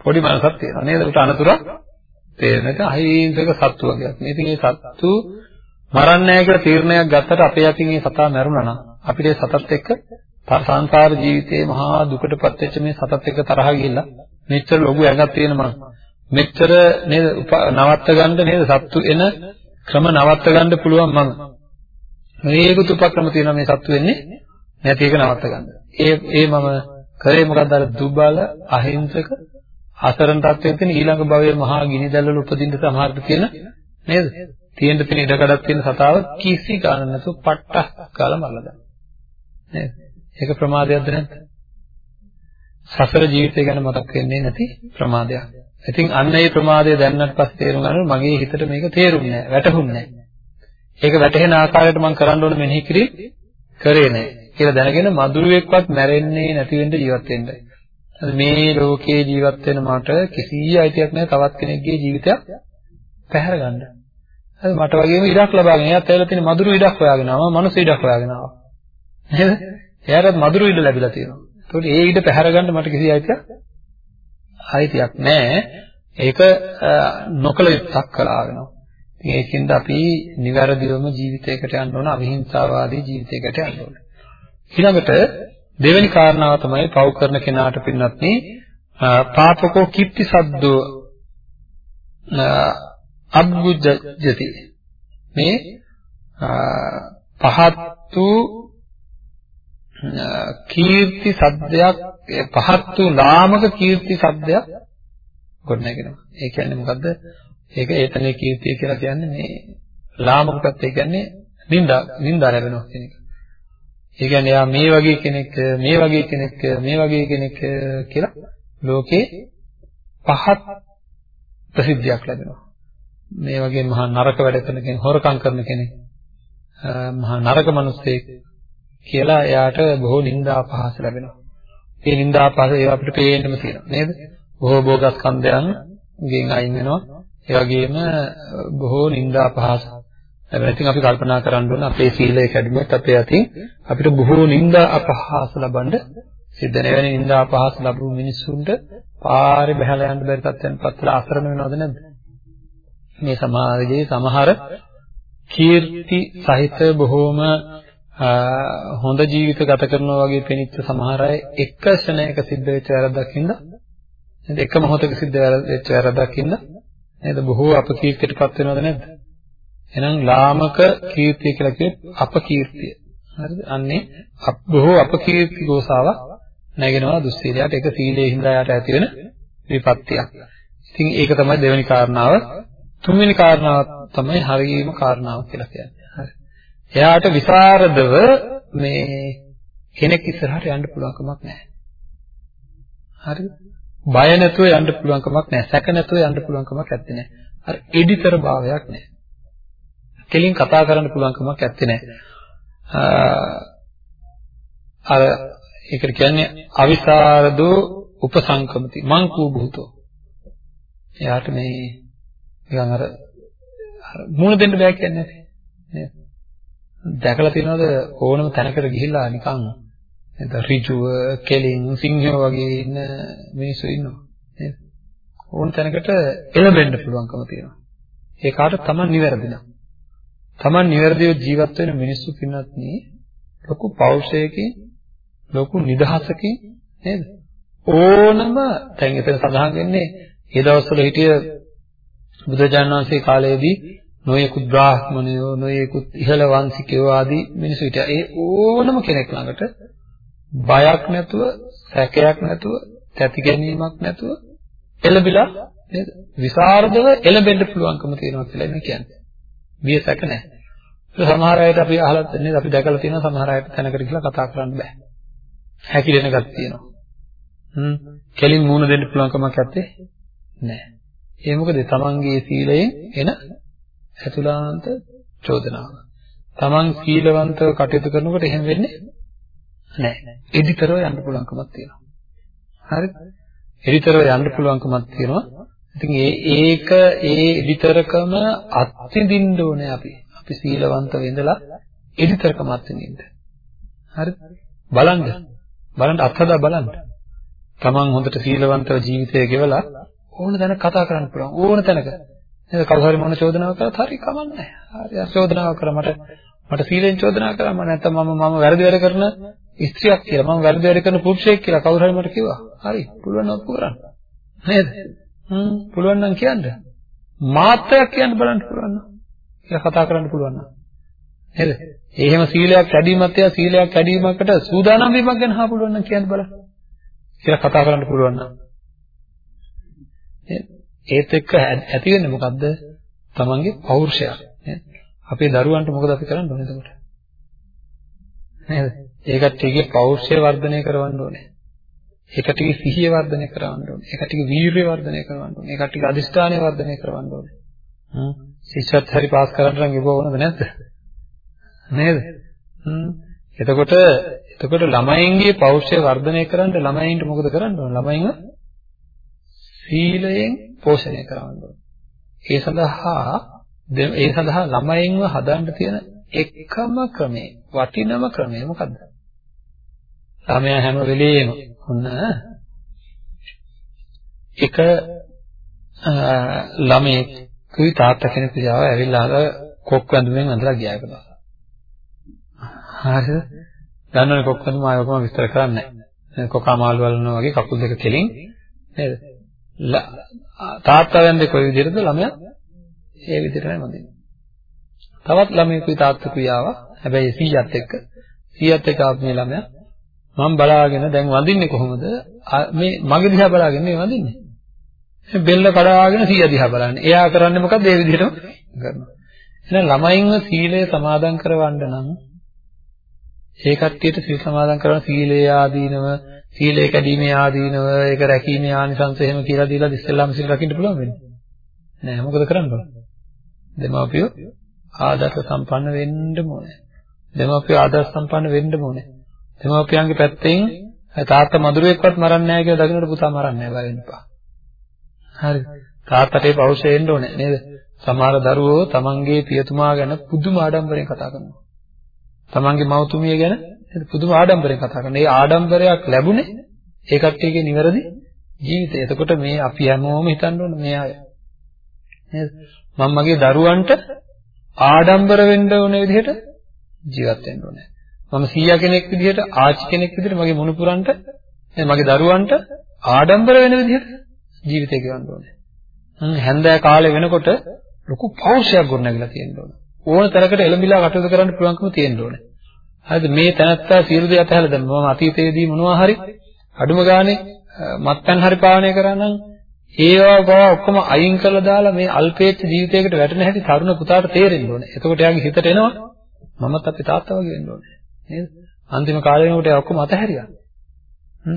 පොඩි මනසක් තියෙනවා. නේද? උට අනතුරක් තේරෙනක අහිංසක සත්තු වගේක්. මේ ඉතින් මේ සත්තු මරන්නේ නැහැ කියලා තීරණයක් ගත්තට අපේ අතින් මේ සතා මැරුණා නම් අපිට ඒ සතත් එක්ක සංසාර ජීවිතයේ මහා දුකටපත් වෙච්ච මේ සතත් එක්ක තරහ ගිහිල්ලා මෙච්චර ලොකු ඇඟක් තියෙන මං මෙච්චර නේද? නවත්ත ගන්න නේද? සත්තු එන ක්‍රම නවත්ත ගන්න පුළුවන් මං මේකුත් උපක්‍රම තියෙනවා මේ සත්තු වෙන්නේ නැති එක නවත්ත ගන්න. ඒ ඒ මම කරේ මොකද්ද අර දුබල අහිංසක අසරණ තත්ත්වයෙන් තියෙන ඊළඟ භවයේ මහා ගිනි දැල්වල උපදින්න සමහරට තියෙන නේද? තියෙන්න තියෙන ඉඩකඩක් තියෙන සතාව කිසි ගාන නැතුව පට්ටක් කාලා මරලා දානවා. නේද? ඒක ප්‍රමාදයක්ද නැද්ද? සසර ජීවිතය ගැන මතක් වෙන්නේ නැති ප්‍රමාදයක්. ඉතින් අන්න ඒ ප්‍රමාදය දැන්නට පස්සේ තේරුම් ගන්න මගේ හිතට මේක තේරුන්නේ නැහැ, වැටහුන්නේ නැහැ. ඒක වැටහෙන ආකාරයට මම කරන්න ඕන මෙනෙහි කිරි කරේ නැහැ. කියලා දැනගෙන මදුරුවෙක්වත් මැරෙන්නේ නැති වෙන්න ජීවත් වෙන්නයි. හරි මේ ලෝකේ ජීවත් වෙන මට කිසි අයිතියක් නැහැ තවත් කෙනෙක්ගේ ජීවිතයක් පැහැර ගන්න. හරි මට වගේම ඉඩක් ලබාගෙන එයාත් ඇවිල්ලා තියෙන මදුරු ඉඩක් හොයාගෙන ආවා, මනුස්ස ඉඩක් හොයාගෙන ආවා. නේද? එයාටත් මදුරු ඉඩ ලැබිලා තියෙනවා. ඒකට ඒ ඉඩ පැහැර ගන්න මට කිසි අයිතියක් අයිතියක් නැහැ. ඒක නොකල යුත්තක් කළා වෙනවා. ඒකින්ද අපි නිවැරදිවම ජීවිතයකට යන්න ඕන අවිහිංසාවාදී ජීවිතයකට යන්න ඕන. ඊළඟට දෙවෙනි කාරණාව තමයි පව් කරන කෙනාට පින්නත් පාපකෝ කිප්ති සද්දෝ අබ්බුජ්ජති මේ පහත් වූ කීර්ති සද්දයක් පහත් වූ ලාමක කීර්ති සද්දයක් ගොඩනගෙනවා. ඒ කියන්නේ මොකද්ද? ඒක ඒතනේ කීර්තිය කියලා කියන්නේ මේ ලාමක පැත්ත. ඒ කියන්නේ නින්දා නින්දා ලැබෙනවා කියන එක. ඒ කියන්නේ යා මේ වගේ කෙනෙක් මේ වගේ කෙනෙක් මේ වගේ කෙනෙක් කියලා ලෝකේ පහත් ප්‍රසිද්ධියක් ලැබෙනවා. මේ වගේ මහා නරක වැඩ කරන කෙනෙක් හොරකම් කරන කෙනෙක් මහා නරක මිනිස්සෙක් කියලා එයාට බොහෝ නිନ୍ଦා අපහාස ලැබෙනවා. මේ නිନ୍ଦා අපහාස ඒවා අපිට පේන්නම තියෙනවා නේද? බොහෝ භෝගස්කන්ධයන් ගෙන් අයින් වෙනවා. ඒ වගේම බොහෝ නිନ୍ଦා අපහාස හැබැයි ඉතින් අපි කල්පනා කරන්න ඕන අපේ සීලය කැඩුනොත් අපේ අතින් අපිට බොහෝ නිന്ദා අපහාස ලබන්න සිද්ධ වෙන නිന്ദා අපහාස ලැබු මිනිස්සුන්ට පාරේ බහැලා යන්න බැරි තත්ත්වයන් පත්ලා අසරණ වෙනවද නැද්ද? මේ සමාජයේ සමහර කීර්ති සහිත බොහෝම හොඳ ජීවිත ගත කරනවා වගේ පෙනිච්ච සමහර අය එක ක්ෂණයක සිද්ධ වෙච්ච වැරද්දක් හින්දා නේද? එක මොහොතක සිද්ධ වෙච්ච වැරද්දක් හින්දා නේද? බොහෝ අපකීර්තියටපත් වෙනවද නැද්ද? එහෙනම් ලාමක කීර්තිය කියලා කිව්වෙ අපකීර්තිය හරිද අන්නේ බොහෝ අපකීර්ති ගෝසාවක් නැගෙනවා දුස්සීලයට ඒක සීලේ හින්දා යට ඇති වෙන විපත්තියක් ඉතින් ඒක තමයි දෙවෙනි කාරණාව තුන්වෙනි කාරණාව තමයි හරියම කාරණාව කියලා කියන්නේ. හරි. එයාට විසරදව මේ කෙනෙක් ඉස්සරහට යන්න පුළුවන් කමක් නැහැ. හරිද? බය නැතුව යන්න පුළුවන් කමක් නැහැ. සැක නැතුව යන්න පුළුවන් කමක් නැත්තේ නෑ. අර එඩිතර භාවයක් නෑ. කෙලින් කතා කරන්න පුළුවන් කමක් නැත්තේ නෑ. අර ඒකට කියන්නේ අවිසරදෝ උපසංකමති මංකූ භූතෝ. එයාට මේ නිකන් අර මුණ දෙන්න බෑ කියන්නේ නේද? දැකලා තියෙනවද ඕනම තැනකට ගිහිල්ලා නිකන් නේද ඍජුව කෙලින් සිංහයෝ වගේ ඉන්න මිනිස්සු ඉන්නවා නේද? ඕන තැනකට එළඹෙන්න පුළුවන්කම තියෙනවා. ඒ කාට තමන් නිවැරදි නම්. තමන් නිවැරදිව ජීවත් වෙන මිනිස්සු පින්නත් නේ ලොකු පෞරුෂයකින් ලොකු නිදහසකින් නේද? ඕනම දැන් එතන සඳහන් වෙන්නේ ඒ දවස්වල හිටිය බුදුජානක වහන්සේ කාලයේදී නොයෙකුත් බ්‍රාහ්මණයෝ නොයෙකුත් ඉහළ වංශිකයෝ ආදී මිනිස්සු හිටියා. ඒ ඕනම කෙනෙක් ළඟට බයක් නැතුව, සැකයක් නැතුව, තැති ගැනීමක් නැතුව එළඹිලා නේද? විසරදව එළඹෙන්න පුළුවන්කම තියෙනවා කියලා මේ කියන්නේ. බිය සැක නැහැ. සමහර අයට අපි අහලා නේද අපි දැකලා තියෙනවා සමහර අයට තැනකට ගිහලා කතා කරන්න බෑ. හැකිලෙන ගතිය තියෙනවා. හ්ම්. කෙලින් මූණ දෙන්න පුළුවන් කමක් නැත්තේ නෑ. ඒ මොකද තමන්ගේ සීලයෙන් එන ඇතුළාන්ත චෝදනාව. තමන් සීලවන්තව කටයුතු කරනකොට එහෙම වෙන්නේ නෑ. එදිතරව යන්න පුළුවන්කමක් තියෙනවා. හරිද? එදිතරව යන්න පුළුවන්කමක් තියෙනවා. ඉතින් ඒ ඒක ඒ එදිතරකම අත්විඳින්න ඕනේ අපි. අපි සීලවන්තව ඉඳලා එදිතරකම අත්විඳින්න. හරිද? බලන්න. බලන්න අත්හදා බලන්න. තමන් හොඳට සීලවන්තව ජීවිතය ගෙවලා ඕන තැනක කතා කරන්න පුළුවන්. ඕන තැනක. නේද? කවුරු හරි මොන චෝදනාවක් කරත් හරි කමන්නේ නැහැ. හරි චෝදනාවක් කරා මට මට සීලෙන් චෝදනා කරා මම නැත්තම් මම මම වැරදි වැඩ කරන ස්ත්‍රියක් කියලා මම වැරදි වැඩ කරන පුරුෂයෙක් කියලා කවුරු හරි මට කිව්වා. හරි පුළුවන් නම් ඔප්පු කරන්න. නේද? හ්ම් පුළුවන් නම් කියන්න. මාත්‍රයක් කියන්න බලන්න පුළුවන් නම්. කියලා කතා කරන්න පුළුවන් නම්. නේද? ඒ එහෙම සීලයක් කැඩීමත් එයා සීලයක් කැඩීමකට සූදානම් වීමක් ගැන අහන්න පුළුවන් නම් කියන්න බලන්න. කියලා කතා කරන්න පුළුවන් නම්. ඒත් එක්ක ඇති වෙන්නේ මොකද්ද? තමන්ගේ පෞරුෂයක්. නේද? අපේ දරුවන්ට මොකද අපි කරන්න ඕනේ එතකොට? නේද? ඒකට ටිකේ පෞරුෂය වර්ධනය කරවන්න ඕනේ. ඒකට ටිකේ සිහිය වර්ධනය කරවන්න ඕනේ. ඒකට ටිකේ වීරිය වර්ධනය කරවන්න ඕනේ. ඒකට ටිකේ අදිෂ්ඨානය වර්ධනය කරවන්න ඕනේ. හ්ම්. ශිෂ්‍යත් හරි පාස් කරන්න නම් ඉබව ඕනද නැද්ද? නේද? හ්ම්. එතකොට එතකොට ළමයින්ගේ පෞරුෂය වර්ධනය කරන්න ළමයින්ට මොකද කරන්න ඕන? ළමයින්ව සීලයෙන් පෝෂණය කරන්න ඕන. ඒ සඳහා ඒ සඳහා ළමයින්ව හදන්න තියෙන එකම ක්‍රමේ වටිනම ක්‍රමය මොකද්ද? ළමයා හැම වෙලේම ඔන්න එක ළමයෙක් කුයි තාත්තා කෙනෙක් දිහාව ඇවිල්ලා අර කොක් වැඳුමෙන් අඳලා ගියා එක දවසක්. හරිද? දන්නවනේ කොක් වැඳුම ආයෝකම විස්තර කරන්නේ නැහැ. කොකා මාළු වලනවා වගේ කකුල් දෙක කෙලින් නේද? තාත්තා වැන්දේ කොයි විදිහටද ළමයා ඒ විදිහටමයි වඳින්නේ. තවත් ළමයෙකුයි තාත්තකුයි ආවා. හැබැයි 100ත් එක්ක 100ත් එක්ක ආපු මේ ළමයා මම බලාගෙන දැන් වඳින්නේ කොහොමද? මේ මගේ දිහා බලාගෙන මේ වඳින්නේ. බෙල්ල කඩාගෙන 100 දිහා බලන්නේ. එයා කරන්නේ මොකද්ද? ඒ විදිහටම කරනවා. එහෙනම් ළමයින්ව සීලය සමාදන් කරවන්න නම් ඒ කට්ටියට සීල් සමාදන් කරන සීලේ ආදීනව සීලය කැඩීමේ ආදීනව ඒක රැකීමේ ආනිසංස එහෙම කියලා දීලා ඉස්සෙල්ලාම සීල් රකින්න පුළුවන් වෙන්නේ නෑ මොකද කරන්න ඕන දෙමාපියෝ ආදර්ශ සම්පන්න වෙන්න ඕනේ දෙමාපියෝ ආදර්ශ සම්පන්න වෙන්න ඕනේ දෙමාපියන්ගේ පැත්තෙන් තාත්තා මధుරයෙක්වත් මරන්නේ නැහැ කියලා දකින්නට පුතා මරන්නේ නැහැ බය වෙන්න එපා හරි තාත්තට ඒ පෞරුෂය එන්න ඕනේ නේද සමහර දරුවෝ තමන්ගේ පියතුමා ගැන පුදුම ආඩම්බරෙන් කතා කරනවා තමන්ගේ මව්තුමිය ගැන පුදුම ආඩම්බරයෙන් කතා කරනවා. ඒ ආඩම්බරයක් ලැබුණේ ඒ කට්ටියගේ නිවැරදි ජීවිතය. එතකොට මේ අපි හැමෝම හිතන්න ඕන මේ අය. නේද? මම මගේ දරුවන්ට ආඩම්බර වෙන්න ඕන විදිහට ජීවත් වෙන්න ඕනේ. මම සීයා කෙනෙක් විදිහට ආච්චි කෙනෙක් විදිහට මගේ මුණුපුරන්ට මගේ දරුවන්ට ආඩම්බර වෙන විදිහට ජීවිතය ගෙවන්න ඕනේ. හැන්දෑ කාලේ වෙනකොට ලොකු පෞරුෂයක් ගොඩනැගිලා තියෙන්න ඕන. ඕන තරකට එළඹිලා කටයුතු කරන්න පුළුවන්කම තියෙන්න ඕනේ. හරිද මේ තැනත්තා සියලු දේ අතහැරලා දැන් මම අතීතයේදී මොනවා හරි අඩුම ගානේ මත්පැන් හරි පානය කරා නම් ඒවා බව ඔක්කොම අයින් කරලා දාලා මේ අල්පේච්ඡ ජීවිතයකට වැටෙන හැටි තරුණ පුතාට තේරෙන්න ඕනේ. එතකොට එයාගේ හිතට එනවා මමත් අපේ තාත්තා වගේ වෙන්න ඕනේ. නේද? අන්තිම කාලේ වෙනකොට එයා ඔක්කොම අතහැරියා.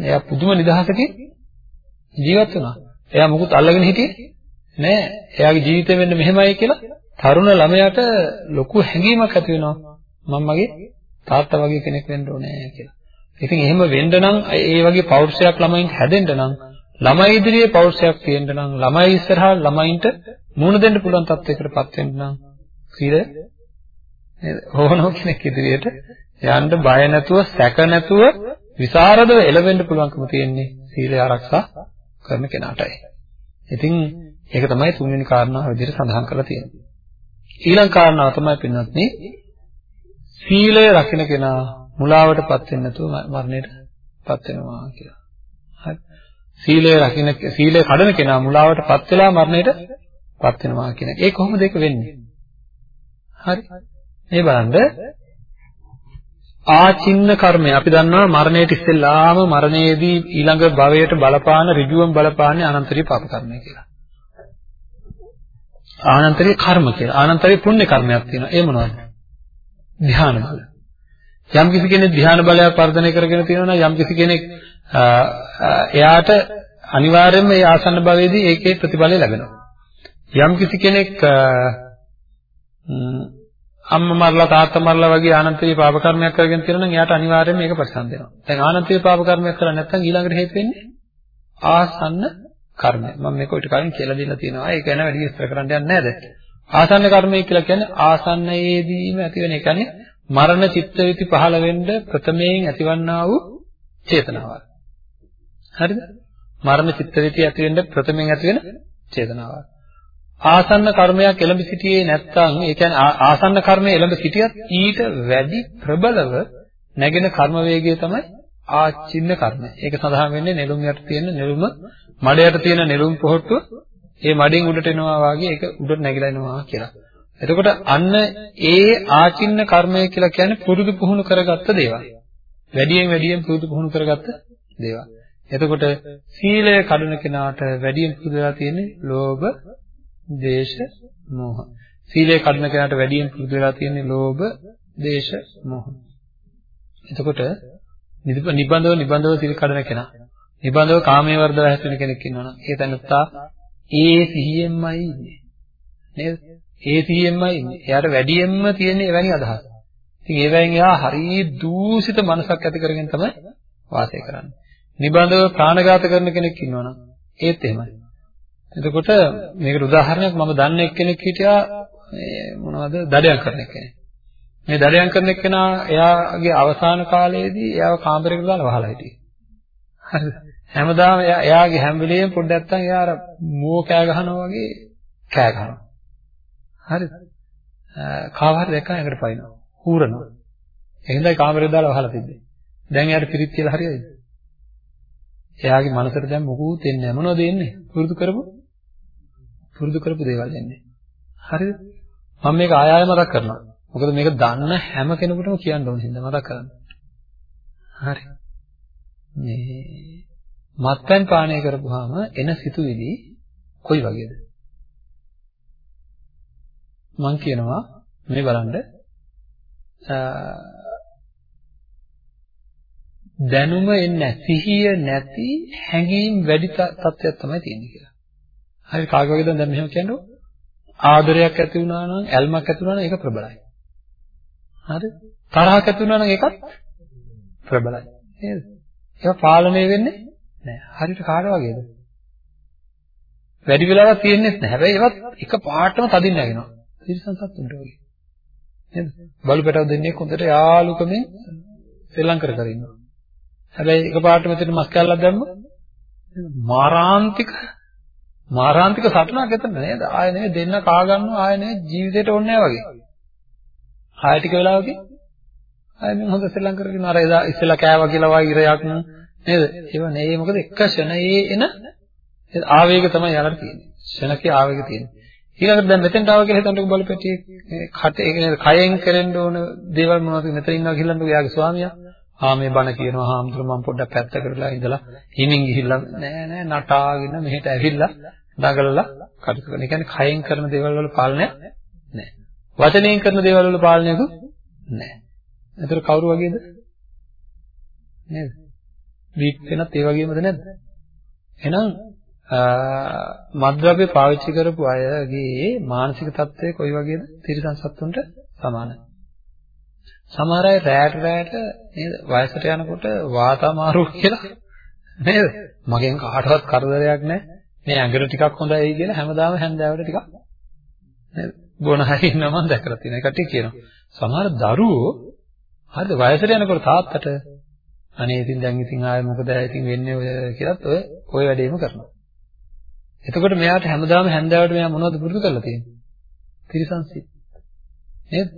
එයා පුදුම නිදහසකින් ජීවත් වුණා. එයා මුකුත් අල්ලගෙන හිටියේ නෑ. එයාගේ ජීවිතේ වෙන්න මෙහෙමයි කියලා තරුණ ළමයාට ලොකු හැඟීමක් ඇති වෙනවා. මම මගේ තාත්තා වගේ කෙනෙක් වෙන්න ඕනේ කියලා. ඉතින් එහෙම වෙන්න නම් ඒ වගේ පෞරුෂයක් ළමයින්ට හැදෙන්න නම් ළමයි ඉදිරියේ පෞරුෂයක් තියෙන්න නම් ළමයි ඉස්සරහා ළමයින්ට මුණ දෙන්න පුළුවන් තත්යකටපත් වෙන්න නම් සීල නේද? ඕනෝ කෙනෙක් ඉදිරියට යන්න බය නැතුව සැක නැතුව විසරදව එළවෙන්න පුළුවන්කම තියෙන්නේ සීලය ආරක්ෂා කරන කෙනාටයි. ඉතින් ඒක තමයි තුන්වෙනි කාරණාව විදිහට සඳහන් කරලා තියෙන්නේ. ඊළඟ කාරණාව තමයි පින්වත්නි සීලය රකින්න කෙනා මුලාවටපත් වෙන්නේ නැතුව මරණයටපත් වෙනවා කියලා. හරි. සීලය රකින්න සීලය කඩන කෙනා මුලාවටපත් වෙලා මරණයටපත් වෙනවා කියන එක. ඒ කොහොමද ඒක වෙන්නේ? හරි. මේ බලන්න ආචින්න කර්මය අපි දන්නවා මරණයට ඉස්සෙල්ලාම මරණයේදී ඊළඟ භවයට බලපාන ඍජුවම බලපාන්නේ අනන්තරීය පාප කර්මය කියලා. ආනන්තරීය කර්ම කියලා. ආනන්තරීය පුණ්‍ය කර්මයක් තියෙනවා. ඒ මොනවද? ධ්‍යාන බල. යම් කිසි කෙනෙක් ධ්‍යාන බලයක් වර්ධනය කරගෙන තියෙනවා නම් යම් කිසි කෙනෙක් එයාට අනිවාර්යයෙන්ම මේ ආසන්න භවයේදී ඒකේ ප්‍රතිඵලය ලැබෙනවා. යම් කිසි කෙනෙක් අම්මා මරලා තාත්තා මරලා වගේ ආනන්තරීය පාප කර්මයක් කරගෙන තියෙනවා නම් එයාට අනිවාර්යයෙන්ම මේක ප්‍රතිසන්ද වෙනවා. දැන් ආනන්තරීය පාප කර්මයක් කරලා නැත්නම් ඊළඟට හේතු වෙන්නේ ආසන්න කර්මය. මම මේක ඔයිට කලින් කියලා දීලා තියෙනවා. ඒක ගැන වැඩි විස්තර කරන්න යන්නේ නැහැ ආසන්න කර්මය කියලා කියන්නේ ආසන්නයේදීම ඇති වෙන. ඒ කියන්නේ මරණ චිත්තවිති පහළ වෙන්න ප්‍රථමයෙන් ඇතිවන්නා වූ චේතනාව. හරිද? මරණ චිත්තවිති ඇති වෙන්න ප්‍රථමයෙන් ඇති වෙන චේතනාව. ආසන්න කර්මයක් එළඹ සිටියේ නැත්නම් ඒ කියන්නේ ආසන්න කර්මය එළඹ සිටියත් ඊට වැඩි ප්‍රබලව නැගෙන කර්ම වේගය තමයි ආචින්න කර්මය. ඒක සඳහන් වෙන්නේ නෙළුම් යට තියෙන නෙළුම මඩයට තියෙන නෙළුම් පොහට්ටුව ඒ මඩෙන් උඩට එනවා වාගේ ඒක උඩට නැగిලා එනවා කියලා. එතකොට අන්න ඒ ආචින්න කර්මය කියලා කියන්නේ පුරුදු පුහුණු කරගත්ත දේවල්. වැඩියෙන් වැඩියෙන් පුරුදු පුහුණු කරගත්ත දේවල්. එතකොට සීලය කඩන කෙනාට වැඩියෙන් පුරුදු වෙලා තියෙන්නේ ලෝභ, දේශ, මෝහ. සීලය කඩන කෙනාට වැඩියෙන් පුරුදු වෙලා තියෙන්නේ ලෝභ, දේශ, මෝහ. එතකොට නිබඳව නිබඳව සීල කඩන කෙනා නිබඳව කාමයේ වර්ධව හැසිරෙන කෙනෙක් ඉන්නවනම් ඒ තැනත්තා ඒ සිහියෙන්මයි ඉන්නේ. නේද? ඒ සිහියෙන්මයි ඉන්නේ. එයාට වැඩියෙන්ම තියෙන එවැනි අදහස්. ඉතින් ඒවෙන් එයා හරිය දූෂිත මනසක් ඇති කරගෙන තමයි වාසය කරන්නේ. නිබඳව ප්‍රාණඝාත කරන කෙනෙක් ඉන්නවනම් ඒත් එහෙමයි. එතකොට මේකට උදාහරණයක් මම දන්න එක්කෙනෙක් හිටියා මේ මොනවද දඩයන් කරන කෙනෙක්. මේ දඩයන් කරන එක්කෙනා එයාගේ අවසාන කාලයේදී එයාව කාමරයකට දාලා වහලා හිටියේ. හරිද? හැමදාම එයාගේ හැම වෙලෙම පොඩ්ඩක් නැත්තම් එයා අර මෝ කෑ ගහනවා වගේ කෑ ගහනවා. හරිද? කාව හරි දැක්කම එකට පයින්නවා. හූරනවා. එහෙනම් කාමරේ දාලා වහලා තිබ්බේ. දැන් එයාට පිරිත් කියලා හරියයිද? එයාගේ මනසට දැන් මොකුත් එන්නේ නැහැ. මොනවද එන්නේ? පුරුදු කරපු පුරුදු කරපු දේවල් එන්නේ. හරිද? මම මේක ආය ආය මතක් කරනවා. මොකද මේක දන්න හැම කෙනෙකුටම කියන්න ඕන හින්දා මතක් කරන්න. හරි. මේ මත්පැන් පානය කරපුවාම එන සිතුවිලි කොයි වගේද? මම කියනවා මේ බලන්න දැනුම එන්නේ සිහිය නැති හැඟීම් වැඩි තත්ත්වයක් තමයි තියෙන්නේ කියලා. හරි කාග වගේද දැන් මෙහෙම කියන්නේ ආදරයක් ඇති වුණා නම් ඇල්මක් ඇති වුණා නම් ඒක ප්‍රබලයි. හරි තරහක් ඇති වුණා නම් ඒකත් ප්‍රබලයි. නේද? ඒක පාලනය වෙන්නේ නැහැ. හරියට කාට වගේද? වැඩි වෙලාවක් තියෙන්නේ නැහැ. හැබැයි ඒවත් එක පාටම තදින් නැගෙනවා. තිරසන් සත්තුන්ට වගේ. නේද? බලු පැටව දෙන්නේ හොඳට යාලුකමෙන් සෙල්ලම් කර කර ඉන්නවා. හැබැයි එක පාට මෙතන මස් කැල්ලක් දැම්මොත් මාරාන්තික මාරාන්තික සටනක් එතන නේද? ආය නෙවෙයි දෙන්න කා ගන්නවා ආය නෙවෙයි ජීවිතේට ඕනේ වගේ. ආය ටික වෙලාවකින් ආය මම හොඳ ශ්‍රී ලංකාවේ අර එදා ඉස්සෙල්ලා කෑවා කියලා වගේ ඉරයක් නේද? ඒව නේ මොකද එක ෂණයේ එන ආවේග තමයි යාලට තියෙන්නේ. ෂණකේ ආවේග තියෙන්නේ. ඊළඟට දැන් මෙතෙන්ට ආව කියලා හිතන්නකො බලපැටියේ කට ඒ කියන්නේ කයෙන් කරෙන්න ඕන දේවල් මොනවද මෙතන ඉන්නවා කියලා එයාගේ ස්වාමියා ආ මේ බණ කියනවා හාමුදුරුවෝ මම පොඩ්ඩක් පැත්තකටලා ඉඳලා හිමින් ගිහිල්ලා නෑ නෑ නටාගෙන මෙහෙට ඇවිල්ලා දඟලලා කටයුතු කරන. ඒ කියන්නේ කයෙන් කරන දේවල් වල පාලනය නෑ. වචනයෙන් කරන දේවල් වල පාලනයකුත් නෑ. ඒතර කවුරු වගේද? නේද? දීප් වෙනත් ඒ වගේමද නැද්ද? එහෙනම් මද්ද්‍රව්‍ය පාවිච්චි කරපු අයගේ මානසික තත්ත්වය කොයි වගේද? තිරිසන් සත්තුන්ට සමානයි. සමහර අය රැට රැට නේද වයසට යනකොට වාතමාරු කියලා නේද? මගෙන් කාටවත් කරදරයක් නැහැ. මේ ඇඟට ටිකක් හොඳයි කියලා හැමදාම හැන්දෑවට ටිකක් නේද? බොන හැටි ඉන්න මම දැකලා තියෙනවා. ඒ කට්ටිය කියනවා. සමහර දරුවෝ හරිද වයසට යනකොට තාත්තට අනේ ඉතින් දැන් ඉතින් ආයෙ මොකද ඉතින් වෙන්නේ ඔය කියලාත් ඔය ඔය වැඩේම කරනවා. එතකොට මෙයාට හැමදාම හැන්දෑවට මෙයා මොනවද පුරුදු කරලා තියෙන්නේ? තිරිසන් සිත්. නේද?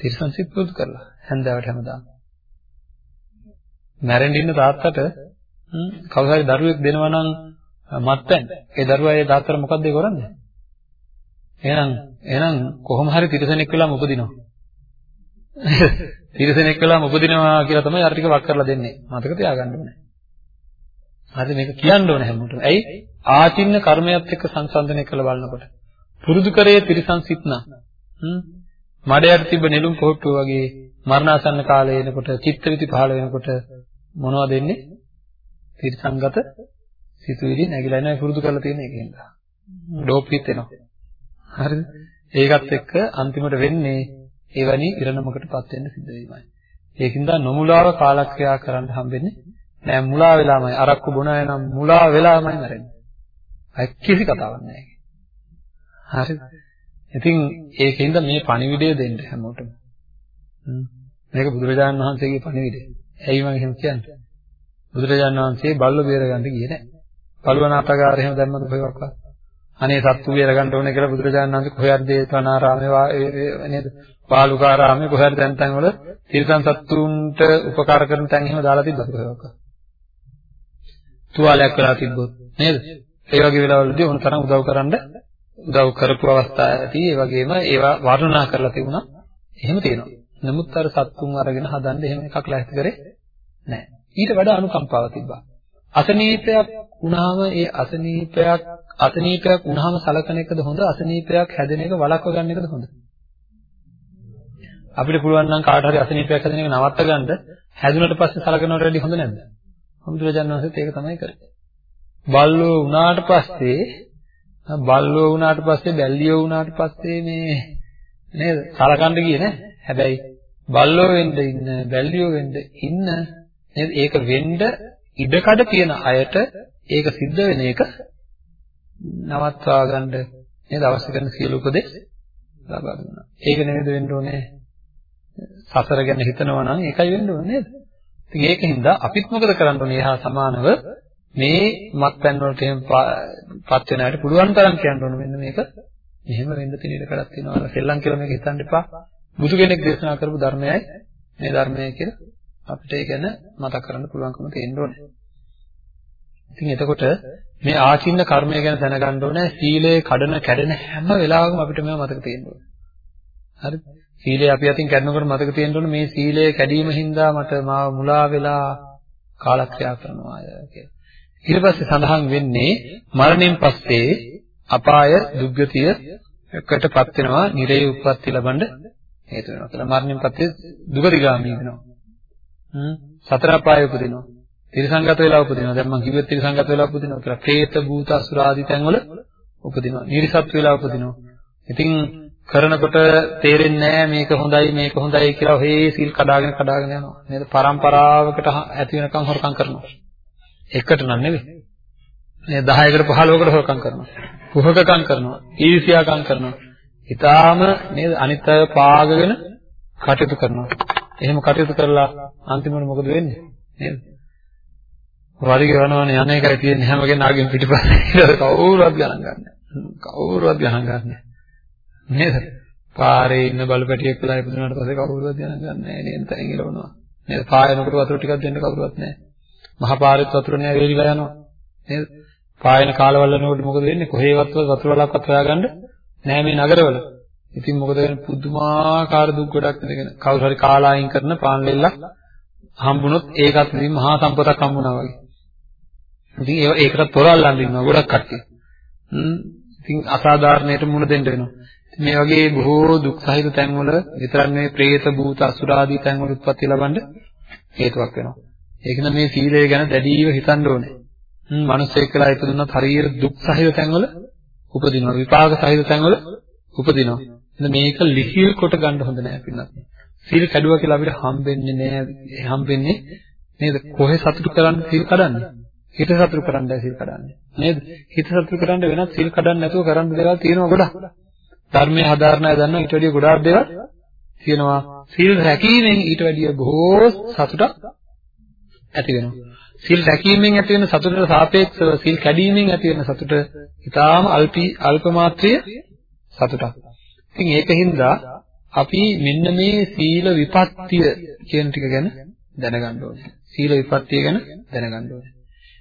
තිරිසන් සිත් පුරුදු කරලා හැන්දෑවට හැමදාම. මැරෙන්න ඉන්න තාත්තට කවුරු හරි දරුවෙක් දෙනවා නම් මත්පැන් ඒ දරුවා ඒ තාත්තට මොකද්ද ඒ කරන්නේ? එහෙනම් එහෙනම් කොහොම හරි තිරසනෙක් වෙලාම උපදිනවා. තිරසනෙක් වෙලාම උපදිනවා කියලා තමයි අර ටික වක් කරලා දෙන්නේ. මතක තියාගන්න ඕනේ. හරි මේක කියන්න ඕනේ හැමෝටම. ඇයි? ආචින්න කර්මයක් එක්ක සංසන්දනය කරලා බලනකොට. පුරුදු කරේ තිරසන් සිත්නා. හ්ම්. මඩයට තිබ්බ නෙළුම් පොට්ටුව වගේ මරණාසන්න කාලය එනකොට චිත්තවිති පහළ වෙනකොට මොනවද වෙන්නේ? තිරසංගත සිතුවිලි නැగిලා එනවා පුරුදු කරලා තියෙන එකෙන්ද. ඩෝප් හිතෙනවා. හරිද? ඒකත් එක්ක අන්තිමට වෙන්නේ එවැනි ඉරණමකටපත් වෙන්න සිද්ධ වීමයි. ඒකින්ද නොමුලාව කාලක්‍රියා කරන්න හම්බෙන්නේ නෑ මුලා වෙලාමයි අරක්කු බොන අය නම් මුලා වෙලාමයි මැරෙන්නේ. අය කිසි කතාවක් නෑ. හරිද? ඉතින් ඒකින්ද මේ පණිවිඩය දෙන්න හැමෝටම. මේක බුදුරජාණන් වහන්සේගේ පණිවිඩය. ඇයි මම එහෙම කියන්නේ? බුදුරජාණන් වහන්සේ බල්ල බේර ගන්න ගියේ නෑ. බලවනාතගාර එහෙම දැම්මද කොහෙවත්? අනේ සත්තු බේර ගන්න ඕනේ කියලා බුදුරජාණන් වහන්සේ කොහේ හරි දේතනාරාමේ නේද? පාලුකාරාමේ කොහේ හරි දැන් තැන් වල තිරිසන් සත්තුන්ට උපකාර කරන තැන් එහෙම දාලා තිබ්බද කොහෙවත්? තුවාලයක් කරලා තිබ්බොත් නේද? ඒ වගේ වෙලාවලදී ඕන තරම් උදව් කරන්න උදව් කරපු අවස්ථා ඇති ඒ වගේම ඒවා වර්ණනා කරලා තිබුණා. එහෙම තියෙනවා. නමුත් අර සත්තුන් අරගෙන හදන්න එහෙම එකක් ලැස්ති කරේ නැහැ. ඊට වඩා අනුකම්පාව තිබ්බා. අසනීපයක් වුණාම ඒ අසනීපයක් අසනීපයක් වුණාම සලකන එකද හොඳ අසනීපයක් හැදෙන එක වළක්ව ගන්න එකද හොඳ? අපිට පුළුවන් නම් කාට හරි අසනීපයක් හැදෙන එක නවත්ත ගන්න හැදුනට පස්සේ සලකනවට වැඩිය හොඳ නැද්ද? හමුදුරජාණන් වහන්සේත් ඒක තමයි කරේ. බල්ලෝ වුණාට පස්සේ බල්ලෝ වුණාට පස්සේ බැල්ලියෝ වුණාට පස්සේ මේ නේද? සලකන්න ගියේ නෑ. හැබැයි බල්ලෝ වෙන්න ඉන්න බැල්ලියෝ වෙන්න ඉන්න නේද? ඒක වෙන්න ඉඩකඩ තියෙන අයට ඒක සිද්ධ වෙන එක නවත්වා ගන්න නේද අවශ්‍ය කරන සියලු උපදෙස් ලබා දුන්නා. ඒක නෙමෙයිද වෙන්න ඕනේ. සසර ගැන හිතනවා නම් ඒකයි වෙන්න ඕනේ නේද? ඉතින් ඒකින්ද අපිත් මොකද කරන්න ඕනේ? එහා සමානව මේ මත්පැන් වලට එහෙම පත් වෙන අයට පුළුවන් තරම් කියන්න ඕනේ මෙන්න මේක මෙහෙම වෙන්න තියෙන ඉඩ කඩක් තියෙනවා. සෙල්ලම් කියලා මේක හිතන්න එපා. බුදු කෙනෙක් දේශනා කරපු ධර්මයයි මේ ධර්මය කියලා අපිට ඒ ගැන මතක් කරගන්න පුළුවන්කම තියෙන්න ඕනේ. ඉතින් එතකොට මේ ආචින්න කර්මය ගැන දැනගන්න ඕනේ සීලය කඩන කැඩෙන හැම වෙලාවකම අපිට මේව මතක තියෙන්න ඕනේ. හරිද? සීලය අපි අතින් කැඩනකොට මතක තියෙන්න ඕනේ මේ සීලය කැඩීම හින්දා මට මාව මුලා වෙලා කාලක්‍රියා කරනවා කියලා. ඊට පස්සේ සඳහන් වෙන්නේ මරණයෙන් පස්සේ අපාය දුක්ගතියකටපත් වෙනවා නිරේ උප්පත්ති ලබන්න හේතු වෙනවා කියලා. මරණයෙන් පස්සේ දුගතිගාමී වෙනවා. හ්ම් සතර අපාය උපදිනවා. තිරසංගත වෙලා උපදිනවා. දැන් මම කිව්වෙත් තිරසංගත වෙලා උපදිනවා කියලා. പ്രേත භූත අසුර ආදී තැන්වල උපදිනවා. නිර්සත් වෙලා උපදිනවා. ඉතින් කරනකොට තේරෙන්නේ නැහැ මේක හොඳයි මේක හොඳයි කියලා ඔහේ සීල් කඩාගෙන කඩාගෙන යනවා. නේද? පරම්පරාවකට ඇති වෙනකම් හොරකම් කරනවා. එකට නම් නෙවෙයි. මේ 10කට 15කට හොරකම් කරනවා. කුහකකම් කරනවා. ඊර්ෂ්‍යාකම් කරනවා. ඊටාම නේද අනිත් අය පාගගෙන කටයුතු කරනවා. එහෙම කටයුතු කරලා අන්තිමට මොකද වෙන්නේ? නේද? වරිග යනවනේ යන එකයි තියෙන්නේ හැම කෙනාගෙන් පිටිපස්සේ කවුරුවත් ගණන් ගන්නෑ. කවුරුවත් ගණන් ගන්නෑ. නේද? පාරේ ඉන්න බලපැටියෙක් වෙලා ඉපදුනාට පස්සේ කවුරුවත් ගණන් ගන්නෑ නේද? තැන් ඉලවනවා. නේද? පායනකොට වතුර ටිකක් දෙන්න කවුරුවත් නැහැ. මහ පාරෙත් වතුර නෑ වේලිලා යනවා. නේද? පායන කාලවල නෝඩ මොකද වෙන්නේ? කොහේවත් වතුර වලක්වත් හොයාගන්න නෑ මේ නගරවල. ඉතින් මොකද වෙන්නේ? පුදුමාකාර දුක් ගොඩක් ඉඳගෙන කවුරු හරි කාලායින් කරන පාන් ලෙල්ලක් හම්බුනොත් ඒකත් ඉතින් මහා සම්පතක් හම්බුනා වගේ. ඉතින් ඒ ඒකට තොරල්ලන් ඉන්නවා ගොඩක් කට්ටිය. හ්ම් ඉතින් අසාධාරණයට මුහුණ දෙන්න වෙනවා. මේ වගේ බොහෝ දුක් සහිත තැන්වල විතරක් නෙවෙයි പ്രേත භූත අසුරාදී තැන්වල උත්පත්ති ලබන්න හේතුවක් වෙනවා. ඒක නම් මේ සීලය ගැන දැඩිව හිතන්න ඕනේ. හ්ම් මිනිස්සෙක් කියලා ඉපදුනොත් හරියට දුක් සහිත තැන්වල උපදිනවා. විපාක සහිත තැන්වල උපදිනවා. එහෙනම් මේක ලිහිල් කොට ගන්න හොඳ නෑ පින්නත්. සීල් කැඩුවා කියලා අපිට හම්බෙන්නේ නෑ. හම්බෙන්නේ නේද? කොහේ සතුටු කරන්න සීල් කඩන්නේ? හිත සතුටු කරන්නයි සීල් කඩන්නේ. නේද? හිත සතුටු කරන්න වෙනත් සීල් කඩන්න නැතුව කරන්න දේවල් තියෙනවා ගොඩක්. ධර්මයේ හදාරණය දන්නවා ඊට වැඩිය ගොඩාක් දේවල් තියෙනවා. සීල් රැකීමෙන් ඊට වැඩිය බොහෝ සතුටක් ඇති වෙනවා. සීල් රැකීමෙන් ඇති වෙන සතුටට සාපේක්ෂව සීල් කැඩීමෙන් ඇති වෙන සතුට ඊටාම අල්පි අල්ප මාත්‍රිය සතුටක්. ඉතින් ඒකින්ද අපි මෙන්න මේ සීල විපත්තිය කියන ටික ගැන දැනගන්න ඕනේ. සීල විපත්තිය ගැන දැනගන්න ඕනේ.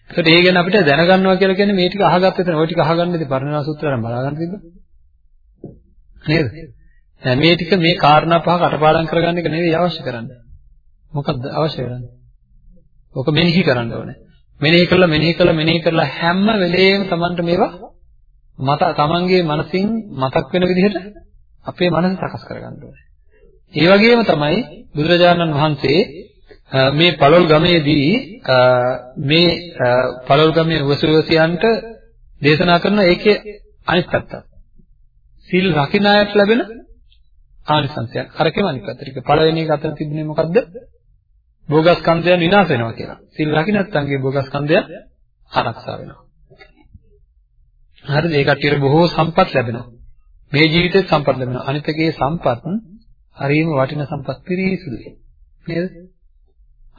ඒකට ඒ ගැන අපිට දැනගන්නවා කියලා කියන්නේ මේ ටික අහගත්ත එතන ওই ටික අහගන්න ඉතින් පරිණාම සූත්‍රයෙන් බලාගන්න තිබ්බ. නේද? දැන් මේ ටික මේ කාරණා පහ කටපාඩම් කරගන්න එක නෙවෙයි අවශ්‍ය කරන්නේ. මොකක්ද අවශ්‍ය කරන්නේ? ඔක මෙනෙහි කරන්න ඕනේ. මෙනෙහි කරලා මෙනෙහි කරලා මෙනෙහි කරලා හැම වෙලේම Tamanට මේවා මත Tamanගේ මනසින් මතක් වෙන විදිහට අපේ මනස සකස් කරගන්න ඕනේ. ඒ වගේම තමයි බුදුරජාණන් වහන්සේ මේ පළොල් ගමේදී මේ පළොල් ගමේ වසුවසියන්ට දේශනා කරන ඒකේ අනිත් පැත්ත. සීල් රකින්න අයට ලැබෙන ආනිසංසයක්. අරකෙම අනිත් පැත්තට. පළවෙනි එක අතර තිබුණේ මොකද්ද? භෝගස්කන්ධයන් විනාශ වෙනවා කියලා. සීල් රකින්න නැත්නම්ගේ භෝගස්කන්ධය ආරක්ෂා වෙනවා. හරිද? ඒ කට්ටියට බොහෝ සම්පත් ලැබෙනවා. මේ ජීවිතේ සම්පත් ලැබෙනවා. අනිත් එකේ සම්පත් හරියම වටින සම්පත් පිරිසුදුයි. නේද?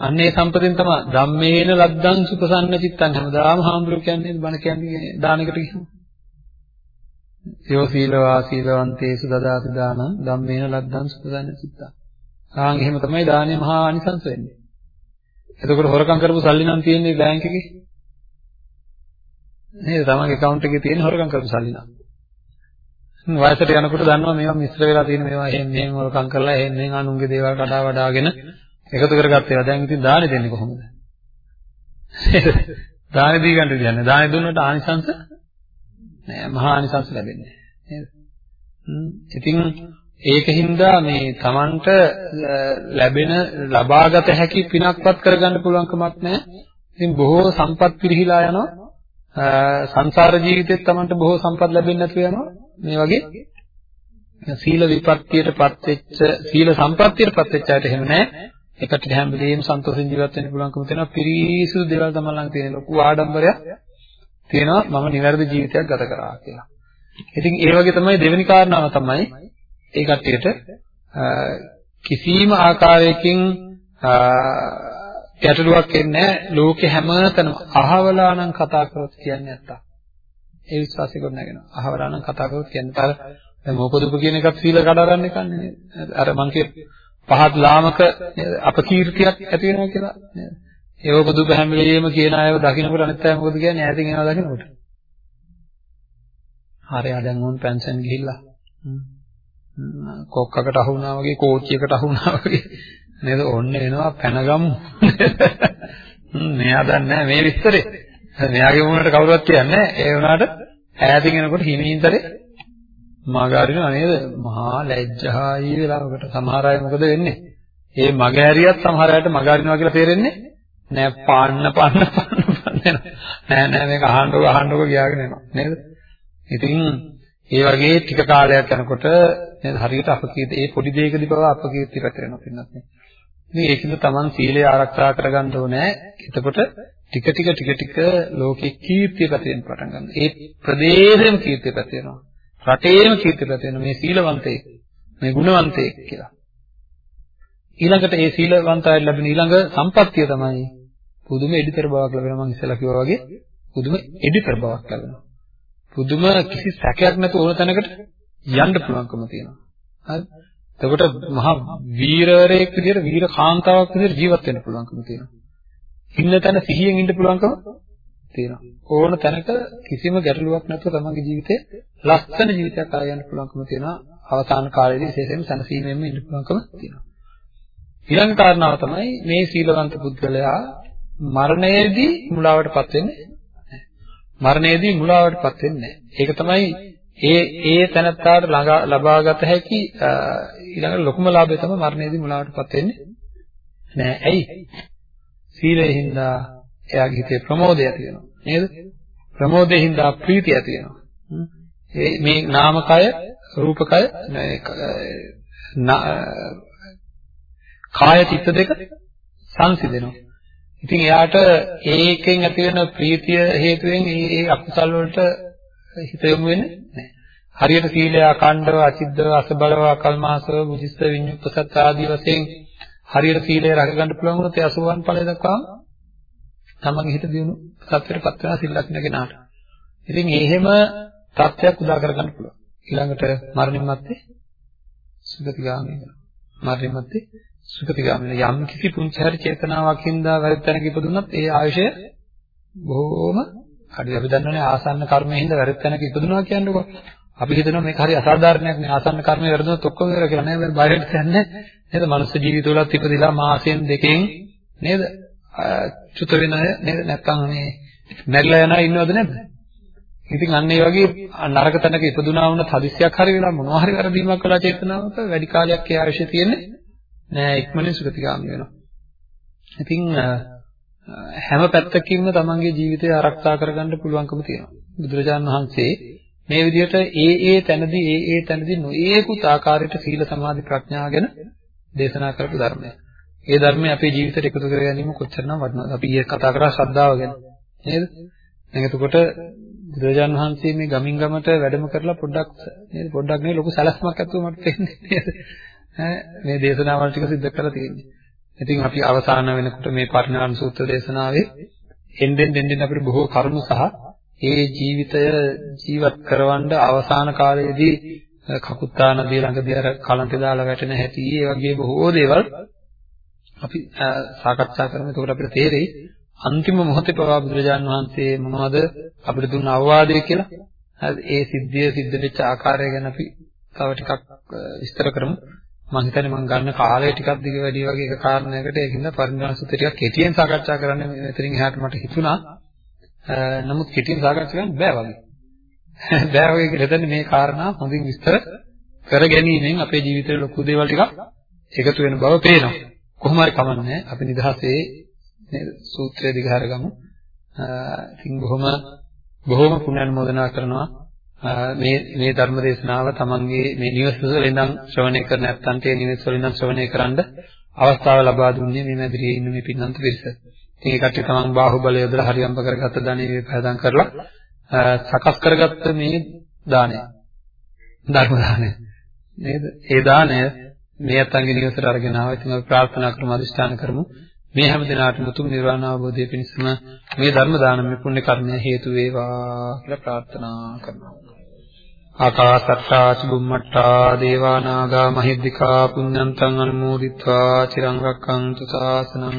අන්නේ සම්පතෙන් තමයි ධම්මේන ලද්දං සුපසන්න චිත්තං හැමදාම හාමුදුරු කියන්නේ බණ කියන්නේ දානකට කියනවා. යෝ සීලවා සීලවන්තේසු දදාති දානං ධම්මේන ලද්දං සුපසන්න චිත්තං. ආන් එහෙම තමයි දානේ මහා අනිසංස වෙන්නේ. එතකොට හොරකම් කරපු සල්ලි නම් තියෙන්නේ බැංක් එකේ. නේද? තමන්ගේ account එකේ තියෙන හොරකම් කරපු සල්ලි නම්. වයසට යනකොට දන්නවා මේවා මිශ්‍ර වෙලා තියෙන මේවා එහෙම මෙහෙම හොරකම් කරලා එහෙම මෙහෙම අනුන්ගේ දේවල් කඩා වඩාගෙන එකතු කරගත්ත ඒවා. දැන් ඉතින් දානේ දෙන්නේ කොහොමද? දානේ දී ගන්න කියන්නේ. දානේ දුන්නට ආනිසංස නෑ මහා ආනිසංස ලැබෙන්නේ නේද? ඉතින් ඒකින්ද මේ Tamanට ලැබෙන ලබාගත හැකි පිනක්වත් කරගන්න පුළුවන් කමක් නැහැ. ඉතින් බොහෝ සම්පත් පිරිහිලා යනවා. සංසාර ජීවිතෙත් Tamanට බොහෝ සම්පත් ලැබෙන්නේ නැතුව යනවා. මේ වගේ සීල විපත්තියටපත් වෙච්ච සීල සම්පත්තියටපත් වෙච්ච අයට එහෙම නැහැ. එකට හැම වෙලෙම සන්තෝෂෙන් ජීවත් වෙන්න පුළුවන්කම තියෙනවා. පිරිසුදු දේවල් තමයි ළඟ තියෙන ලොකු ආඩම්බරයක් තියෙනවා. මම නිවැරදි ජීවිතයක් ගත කරා කියලා. ඉතින් ඒ වගේ තමයි දෙවෙනි කාරණාව තමයි ඒ කට්ටියට කිසිම ආකාරයකින් ගැටලුවක් එන්නේ ලෝකේ හැමතැනම අහවලා නම් කතා කරොත් කියන්නේ නැත්තා. ඒ විශ්වාසය ගොඩනගෙනවා. අහවලා නම් කතා කරොත් කියන්නේ අර මොකදුප කියන එකත් සීල කඩාරන්න එකන්නේ නේද? අර මං කිය පහත් ලාමක අපකීර්තියක් ඇති වෙනවා කියලා නේද? ඒව බුදු හැම වෙලෙම කියන අයව දකින්නකොට අනිත් අය මොකද කියන්නේ ඈතින් එනවා දකින්නකොට. හරිය දැන් උන් පෙන්ෂන් ගිහිල්ලා. කොක්කකට අහු වුණා වගේ කෝච්චියකට අහු වුණා වගේ නේද? ඔන්න එනවා පැනගමු. මෙයා දන්නේ මේ විස්තරේ. මෙයාගේ මුණට කවුරුවත් කියන්නේ නැහැ. ඒ වුණාට ඈතින් එනකොට හිමින්තරේ මගහරිනවා නේද? මහා ලැජ්ජායි වෙලාවකට සමහර අය මොකද වෙන්නේ? ඒ මග හැරියත් සමහර අයට මග හරිනවා කියලා තේරෙන්නේ නෑ පාන්න පාන්න පාන්න පාන්න නෑ නෑ මේක අහන්නකො අහන්නකො ගියාගෙන යනවා නේද? ඉතින් ඒ වගේ ටික කාලයක් යනකොට නේද හරියට අපකීර්ති ඒ පොඩි දෙයකදී බව අපකීර්ති පැතිරෙනවා පින්නත් නේ. ඉතින් ඒකින්ද Taman සීලය ආරක්ෂා කරගන්න ඕනේ. එතකොට ටික ටික ටික ටික ලෝකේ කීර්තිය පැතිරෙන්න පටන් ගන්නවා. ඒ ප්‍රදේශෙම කීර්තිය පැතිරෙනවා. රටේම කීර්තිපත වෙන මේ සීලවන්තයෙක් මේ ගුණවන්තයෙක් කියලා. ඊළඟට ඒ සීලවන්තයන් ලැබෙන ඊළඟ සම්පත්තිය තමයි පුදුම එඩිතර බවක් ලැබෙනවා මම ඉස්සෙල්ලා කිව්වා වගේ පුදුම එඩිතර බවක් ලැබෙනවා. පුදුම කිසි සැකයක් නැතුව ඕන තැනකට යන්න පුළුවන්කම තියෙනවා. හරි? එතකොට මහා වීරවරයෙක් විදිහට වීර කාන්තාවක් විදිහට ජීවත් වෙන්න පුළුවන්කම තියෙනවා. ඉන්න තැන සිහියෙන් ඉන්න පුළුවන්කම තියෙනවා. ඕන තැනක කිසිම ගැටලුවක් නැතුව තමන්ගේ ජීවිතේ ලස්සන ජීවිතයක් ආරය යන්න පුළුවන්කම තියෙනවා. අවසාන කාලයේදී විශේෂයෙන්ම සනසීමෙන්ම ඉන්න පුළුවන්කම තියෙනවා. ඊළඟ කාරණාව තමයි මේ සීලවන්ත පුද්ගලයා මරණයේදී මුලාවටපත් වෙන්නේ නැහැ. මරණයේදී මුලාවටපත් වෙන්නේ නැහැ. ඒක තමයි ඒ ඒ තැනත්තාට ලබාගත හැකි ඊළඟ ලොකුම ලාභය තමයි මරණයේදී මුලාවටපත් වෙන්නේ නැහැ. ඇයි? සීලයෙන් හින්දා එයාගේ හිතේ ප්‍රමෝදය ඇති වෙනවා නේද? ප්‍රමෝදයෙන් හින්දා ප්‍රීතිය ඇති වෙනවා. ඒ මේ නාමකය රූපකය කාය චිත්ත දෙක සංසිඳෙනවා. ඉතින් එයාට ඒකෙන් ඇති වෙන ප්‍රීතිය හේතුවෙන් ඒ ඒ අකුසල් වලට හිත යොමු වෙන්නේ නැහැ. හරියට සීලය අකණ්ඩව අචිද්දව අසබලව අකල්මාසව මුදිස්ස විඤ්ඤුප්පසත් ආදී වශයෙන් හරියට සීලය රැකගන්න පුළුවන් වුණොත් ඒ අසුවන් ඵලය දක්වාම තමන්ගේ හිත දියුණු සත්‍යයටපත් වෙනා සිල්ලක් ඉන්න කෙනාට. ඉතින් එහෙම තත්ත්වයක් උදා කරගන්න පුළුවන්. ඊළඟට මරණින් මත්තේ සුගතිගාමී වෙනවා. මරණින් මත්තේ සුගතිගාමී යම් කිසි පුංචි හරි චේතනාවක් හින්දා වැරදි තැනක ඉපදුනොත් ඒ ආයුෂය බොහෝම අඩුයි. අපි දන්නවනේ ආසන්න කර්මයෙන් හින්දා වැරදි තැනක ඉපදුනවා කියන්නකො. අපි හිතනවා මේක හරි අසාධාරණයක් නේ ආසන්න කර්මයේ වැරදුනොත් ඔක්කොම ඉවර කියලා නෑ. බය වෙන්න දෙන්නේ නේද? මනුස්ස ජීවිතවලත් ඉපදිලා මාසෙන් දෙකෙන් නේද? චුත වෙන අය නේද? නැත්තම් මේ මැරිලා යන අය ඉන්නවද නැද්ද? ඉතින් අන්න ඒ වගේ නරක තැනක ඉපදුනා වුණත් හදිස්සියක් හරි වෙලා මොනවා හරි වැරදීමක් කළා චේතනාවක වැඩි කාලයක් ඒ අවශ්‍ය තියෙන්නේ නෑ ඉක්මනින් සුගතිගාමී වෙනවා. ඉතින් හැම පැත්තකින්ම තමන්ගේ ජීවිතය ආරක්ෂා කරගන්න පුළුවන්කම තියෙනවා. බුදුරජාණන් වහන්සේ මේ විදිහට ඒ ඒ තැනදී ඒ ඒ තැනදී නොඒකුත් ආකාරයට සීල සමාධි ප්‍රඥා ගැන දේශනා කරපු ධර්මය. ඒ ධර්මය අපේ ජීවිතයට එකතු කර ගැනීම කොච්චරනම් වටිනවද? අපි ඊයේ කතා කරා ශ්‍රද්ධාව ගැන. නේද? දැන් එතකොට බුදුරජාන් වහන්සේ මේ ගමින් ගමට වැඩම කරලා පොඩ්ඩක් නේද පොඩ්ඩක් නෙවෙයි ලොකු සැලැස්මක් ඇතුව මට තේන්නේ නේද ඈ මේ දේශනාවල් ටික සිද්ධ කරලා තියෙන්නේ. ඉතින් අපි අවසාන වෙනකොට මේ පරිණාම සූත්‍ර දේශනාවේ එන්නෙන් එන්නෙන් අපිට බොහෝ කරුණු සහ ඒ ජීවිතය ජීවත් කරවන්න අවසාන කාලයේදී කකුත්තා නදිය ළඟදී අර කලන්ත දාලා වැටෙන හැටි ඒ වගේ බොහෝ දේවල් අපි සාකච්ඡා කරමු. එතකොට අපිට තේරෙයි අන්තිම මොහොතේ පවා බුදුරජාන් වහන්සේ මොනවද අපිට දුන්න අවවාදය කියලා. ඒ සිද්ධිය සිද්ධ වෙච්ච ආකාරය ගැන අපි තව ටිකක් විස්තර කරමු. මම හිතන්නේ මම ගන්න කාලය ටිකක් දිග වැඩි වගේ එක කාරණයකට ඒකින්ද පරිණාමසුත් ටිකක් කෙටියෙන් සාකච්ඡා කරන්න මෙතනින් එහාට මට හිතුණා. නමුත් කෙටියෙන් සාකච්ඡා කරන්න බෑ වගේ. බෑ වගේ කියලා හිතන්නේ මේ කාරණා හොඳින් විස්තර කර ගැනීමෙන් අපේ ජීවිතේ ලොකු දේවල් ටිකක් එකතු වෙන බව පේනවා. කොහොම හරි කමන්නේ අපි නිදහසේ නේද සූත්‍රය දිගහැර ගමු. ඉතින් බොහොම බොහොම පුණ්‍යානුමෝදනා කරනවා මේ මේ ධර්ම දේශනාව තමන්ගේ මේ නිවස වල ඉඳන් ශ්‍රවණය කර නැත්නම් ඒ නිවස වල ඉඳන් ශ්‍රවණය කරන්න අවස්ථාව ලබා දුන්නේ මේ මැදිරියේ ඉන්න මේ පින්නන්ත පිරිස. ඉතින් ඒ කට්ටිය තමන් බාහුවලය යොදලා හරියම්බ කරගත්ත ධනෙ වේපහදම් කරලා සකස් කරගත්ත මේ දාණය. ධර්ම දාණය. නේද? ඒ දාණය මේ අතංගේ නිවසට අරගෙන ආවා. ඉතින් අපි ප්‍රාර්ථනා කරමු අදිෂ්ඨාන කරමු. මේ හැම දිනාටම උතුම් නිර්වාණ අවබෝධය පිණිසම මේ ධර්ම දානමය පුණ්‍ය කර්මය හේතු වේවා කියලා ප්‍රාර්ථනා කරනවා. ආකාසත්තා චුම්මට්ටා දේවා නාග මහිද්దికා පුඤ්ඤන්තං අනුමෝදිත්වා චිරං රක්ඛන්තු සාසනං